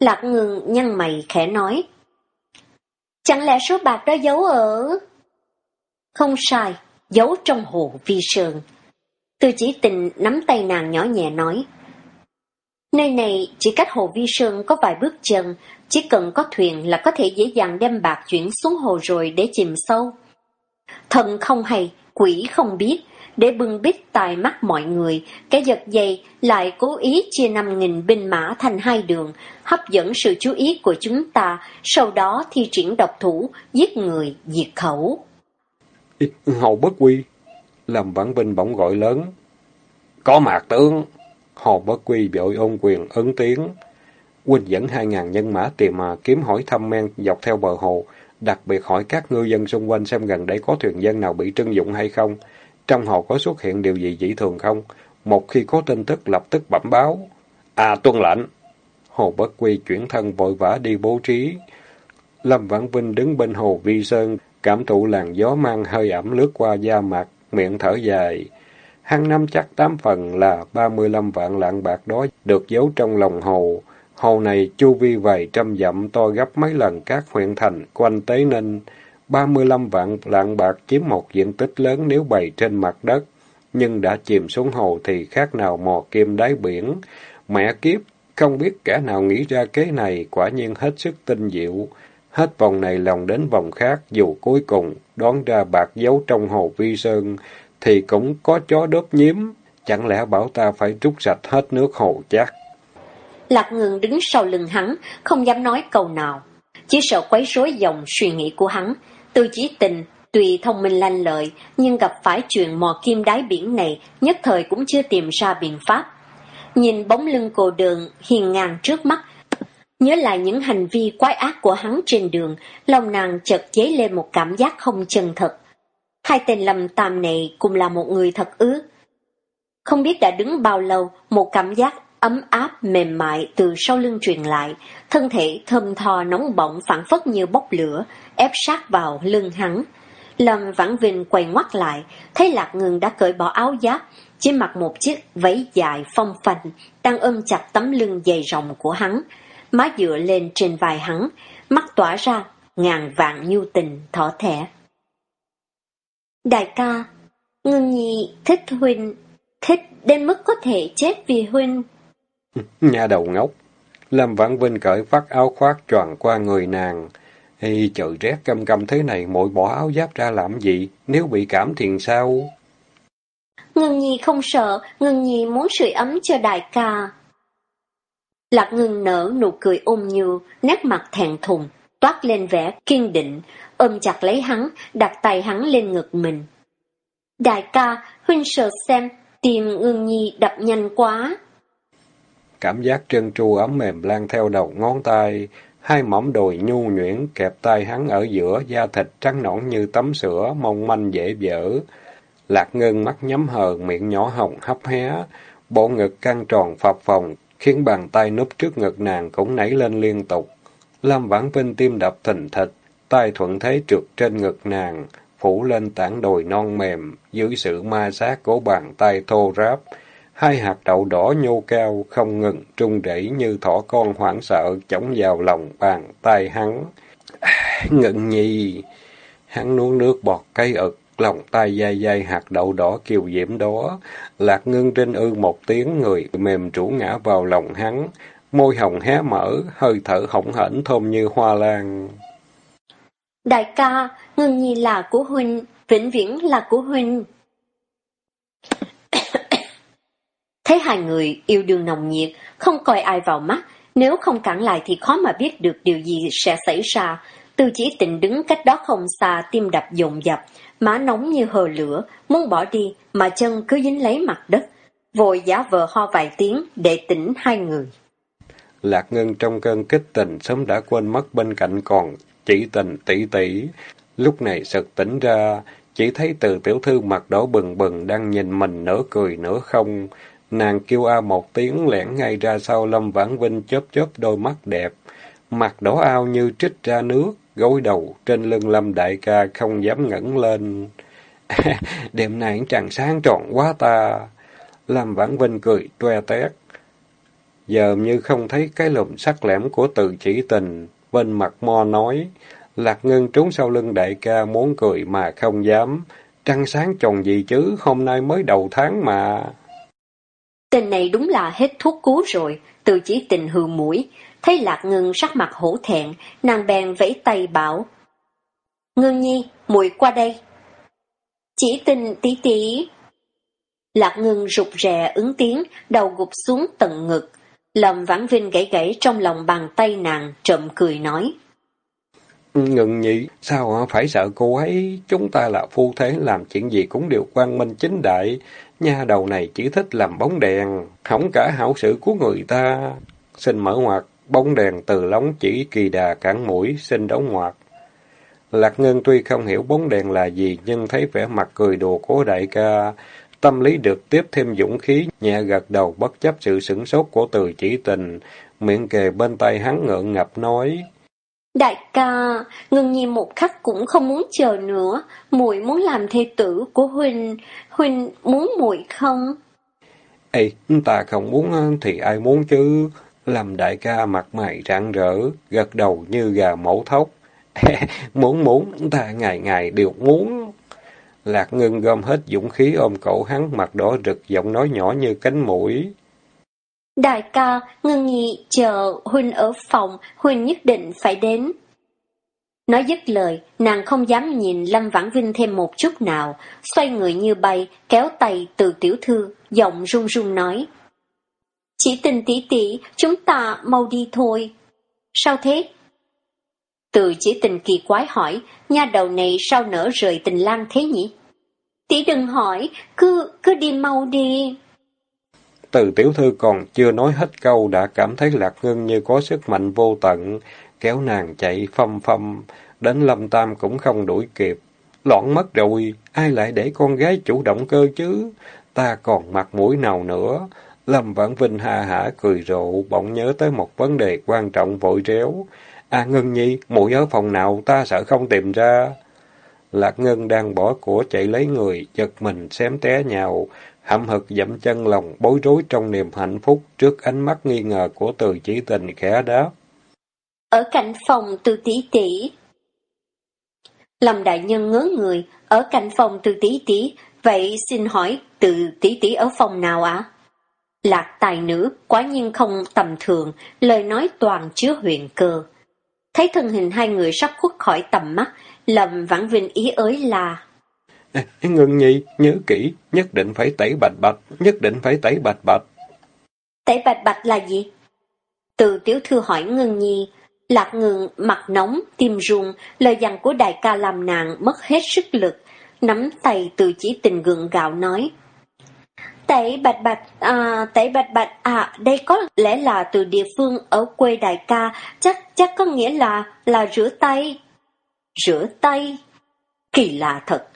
Speaker 2: Lạc ngưng nhăn mày khẽ nói. Chẳng lẽ số bạc đó giấu ở... Không sai, giấu trong hồ vi sơn. Từ chỉ tình nắm tay nàng nhỏ nhẹ nói. Nơi này chỉ cách hồ vi sơn có vài bước chân, chỉ cần có thuyền là có thể dễ dàng đem bạc chuyển xuống hồ rồi để chìm sâu. Thần không hay, quỷ không biết, để bưng bít tài mắt mọi người, cái giật dây lại cố ý chia năm nghìn binh mã thành hai đường, hấp dẫn sự chú ý của chúng ta, sau đó thi triển độc thủ, giết người, diệt khẩu.
Speaker 1: Hầu bất quy, làm vãn binh bỗng gọi lớn. Có mạc tướng. Hồ bất quy vội ôn quyền ứng tiếng. Huynh dẫn hai ngàn nhân mã tìm mà kiếm hỏi thăm men dọc theo bờ hồ, đặc biệt hỏi các ngư dân xung quanh xem gần đây có thuyền dân nào bị trưng dụng hay không, trong hồ có xuất hiện điều gì dị thường không. Một khi có tin tức lập tức bẩm báo. À tuân lệnh. Hồ Bất Quy chuyển thân vội vã đi bố trí. Lâm Vãn Vinh đứng bên hồ Vi Sơn, cảm thụ làn gió mang hơi ẩm lướt qua da mặt, miệng thở dài. Hắn năm chắc tám phần là ba mươi lăm vạn lạng bạc đó được giấu trong lòng hồ. Hồ này chu vi vài trăm dặm to gấp mấy lần các huyện thành quanh Tế Ninh. ba mươi lăm vạn lạng bạc chiếm một diện tích lớn nếu bày trên mặt đất. Nhưng đã chìm xuống hồ thì khác nào mò kim đáy biển. Mẹ kiếp, không biết kẻ nào nghĩ ra kế này quả nhiên hết sức tinh diệu. Hết vòng này lòng đến vòng khác, dù cuối cùng đoán ra bạc giấu trong hồ vi sơn, thì cũng có chó đớp nhiếm. Chẳng lẽ bảo ta phải trút sạch hết nước hồ chắc?
Speaker 2: Lạc ngừng đứng sau lưng hắn, không dám nói câu nào. Chỉ sợ quấy rối dòng suy nghĩ của hắn. Từ chỉ tình, tùy thông minh lanh lợi, nhưng gặp phải chuyện mò kim đáy biển này, nhất thời cũng chưa tìm ra biện pháp. Nhìn bóng lưng cô đường hiền ngang trước mắt, nhớ lại những hành vi quái ác của hắn trên đường, lòng nàng chợt dấy lên một cảm giác không chân thật. Hai tên lầm tam này cùng là một người thật ứ Không biết đã đứng bao lâu, một cảm giác ấm áp mềm mại từ sau lưng truyền lại, thân thể thơm tho nóng bỏng phản phất như bốc lửa, ép sát vào lưng hắn. Lâm Vãn Vinh quay ngoắt lại, thấy Lạc Ngừng đã cởi bỏ áo giáp, chỉ mặc một chiếc váy dài phong phành, đang ôm chặt tấm lưng dày rộng của hắn, má dựa lên trên vai hắn, mắt tỏa ra ngàn vạn nhu tình thỏ thẻ. Đại ca, Ngưng Nhi thích huynh, thích đến mức có thể chết vì huynh.
Speaker 1: Nhà đầu ngốc. Lâm Vãn Vinh cởi phát áo khoác tròn qua người nàng. Ê, trời rét căm căm thế này, mỗi bỏ áo giáp ra làm gì? Nếu bị cảm thì sao?
Speaker 2: Ngưng nhi không sợ, ngưng nhi muốn sưởi ấm cho đại ca. Lạc ngưng nở nụ cười ôm như, nét mặt thẹn thùng, toát lên vẻ kiên định, ôm chặt lấy hắn, đặt tay hắn lên ngực mình. Đại ca, huynh sợ xem, tìm ngưng nhi đập nhanh quá.
Speaker 1: Cảm giác trơn tru ấm mềm lan theo đầu ngón tay, hai mỏm đồi nhu nhuyễn kẹp tay hắn ở giữa, da thịt trắng nõn như tấm sữa, mong manh dễ dở. Lạc ngân mắt nhắm hờ, miệng nhỏ hồng hấp hé, bộ ngực căng tròn phập phồng, khiến bàn tay núp trước ngực nàng cũng nảy lên liên tục. Lâm Vãn Vinh tim đập thình thịch, tay thuận thế trượt trên ngực nàng, phủ lên tảng đồi non mềm, dưới sự ma sát của bàn tay thô ráp. Hai hạt đậu đỏ nhô cao, không ngừng, trung rẩy như thỏ con hoảng sợ, chống vào lòng bàn tay hắn. ngừng nhi! Hắn nuốt nước bọt cây ực, lòng tay dai dai hạt đậu đỏ kiều diễm đó. Lạc ngưng trên ư một tiếng người mềm chủ ngã vào lòng hắn. Môi hồng hé mở, hơi thở hỏng hển thơm như hoa lan.
Speaker 2: Đại ca, ngưng nhi là của huynh, vĩnh viễn là của huynh. Thấy hai người yêu đương nồng nhiệt, không coi ai vào mắt, nếu không cản lại thì khó mà biết được điều gì sẽ xảy ra. Từ chỉ tình đứng cách đó không xa, tim đập dồn dập, má nóng như hờ lửa, muốn bỏ đi mà chân cứ dính lấy mặt đất. Vội giả vờ ho vài tiếng để tỉnh hai người.
Speaker 1: Lạc Ngân trong cơn kích tình sớm đã quên mất bên cạnh còn chỉ tình tỷ tỷ. Lúc này sực tỉnh ra, chỉ thấy từ tiểu thư mặt đỏ bừng bừng đang nhìn mình nửa cười nửa không. Nàng kêu a một tiếng lẻn ngay ra sau Lâm Vãn Vinh chớp chớp đôi mắt đẹp. Mặt đỏ ao như trích ra nước, gối đầu trên lưng Lâm Đại ca không dám ngẩng lên. Đêm nay chẳng sáng trọn quá ta. Lâm Vãn Vinh cười toe tét. Giờ như không thấy cái lùm sắc lẻm của từ chỉ tình, bên mặt mo nói. Lạc Ngân trốn sau lưng đại ca muốn cười mà không dám. Trăng sáng tròn gì chứ, hôm nay mới đầu tháng mà.
Speaker 2: Tên này đúng là hết thuốc cứu rồi, từ chỉ tình hư mũi. Thấy Lạc Ngân sắc mặt hổ thẹn, nàng bèn vẫy tay bảo. Ngân nhi, muội qua đây. Chỉ tình tí tí. Lạc Ngân rụt rè ứng tiếng, đầu gục xuống tận ngực. Lâm Vãn Vinh gãy gãy trong lòng bàn tay nàng, trộm cười nói.
Speaker 1: Ngừng nhị, sao phải sợ cô ấy? Chúng ta là phu thế, làm chuyện gì cũng đều quan minh chính đại. Nha đầu này chỉ thích làm bóng đèn, không cả hảo sự của người ta. Xin mở ngoặt, bóng đèn từ lóng chỉ kỳ đà cản mũi, xin đóng ngoặt. Lạc Ngân tuy không hiểu bóng đèn là gì, nhưng thấy vẻ mặt cười đùa của đại ca, tâm lý được tiếp thêm dũng khí, nhẹ gật đầu bất chấp sự sửng sốt của từ chỉ tình, miệng kề bên tay hắn ngượng ngập nói.
Speaker 2: Đại ca, ngưng nhìn một khắc cũng không muốn chờ nữa, muội muốn làm thê tử của huynh, huynh muốn muội không?
Speaker 1: Ê, ta không muốn thì ai muốn chứ? Làm đại ca mặt mày rạng rỡ, gật đầu như gà mổ thóc. muốn muốn, ta ngày ngày đều muốn. Lạc ngưng gom hết dũng khí ôm cổ hắn mặt đỏ rực giọng nói nhỏ như cánh mũi.
Speaker 2: Đại ca, ngưng nhị chờ Huynh ở phòng, Huynh nhất định phải đến. Nói dứt lời, nàng không dám nhìn Lâm Vãn Vinh thêm một chút nào, xoay người như bay, kéo tay từ tiểu thư, giọng run run nói. Chỉ tình tỷ tỷ, chúng ta mau đi thôi. Sao thế? Từ chỉ tình kỳ quái hỏi, nha đầu này sao nở rời tình lang thế nhỉ? Tỷ đừng hỏi, cứ, cứ đi mau đi.
Speaker 1: Từ tiểu thư còn chưa nói hết câu đã cảm thấy lạc ngưng như có sức mạnh vô tận, kéo nàng chạy phâm phâm, đến lâm tam cũng không đuổi kịp. Loạn mất rồi, ai lại để con gái chủ động cơ chứ? Ta còn mặt mũi nào nữa? Lâm Vãn Vinh ha hả cười rộ, bỗng nhớ tới một vấn đề quan trọng vội réo. À Ngân Nhi, mũi ở phòng nào ta sợ không tìm ra. Lạc Ngân đang bỏ của chạy lấy người, giật mình xém té nhào, hậm hực dậm chân lòng, bối rối trong niềm hạnh phúc trước ánh mắt nghi ngờ của từ chỉ tình khẽ đáp.
Speaker 2: Ở cạnh phòng từ tỷ tỷ. Lâm đại nhân ngớ người, ở cạnh phòng từ tỷ tỷ, vậy xin hỏi từ tỷ tỷ ở phòng nào ạ? Lạc tài nữ, quá nhiên không tầm thường, lời nói toàn chứa huyền cơ. Thấy thân hình hai người sắp khuất khỏi tầm mắt, Lâm Vãn Vinh ý ới là
Speaker 1: ngưng Ngân nhi, nhớ kỹ, nhất định phải tẩy bạch bạch, nhất định phải tẩy bạch bạch.
Speaker 2: Tẩy bạch bạch là gì? Từ tiểu thư hỏi Ngân nhi, lạc ngừng, mặt nóng, tim run, lời dặn của đại ca làm nàng mất hết sức lực, nắm tay từ chỉ tình gượng gạo nói. Tẩy bạch bạch, à, tẩy bạch bạch, à, đây có lẽ là từ địa phương ở quê đại ca, chắc, chắc có nghĩa là, là rửa tay. Rửa tay? Kỳ lạ thật.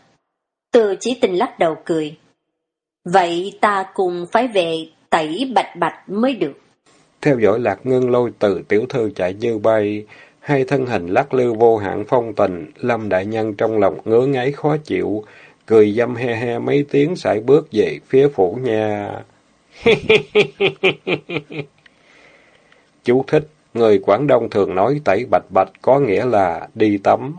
Speaker 2: Từ chỉ tình lắc đầu cười. Vậy ta cùng phải về tẩy bạch bạch mới được.
Speaker 1: Theo dõi lạc ngân lôi từ tiểu thư chạy như bay, hai thân hình lắc lư vô hạn phong tình, lâm đại nhân trong lòng ngứa ngáy khó chịu, cười dâm he he mấy tiếng sải bước về phía phủ nhà. Chú thích, người Quảng Đông thường nói tẩy bạch bạch có nghĩa là đi tắm.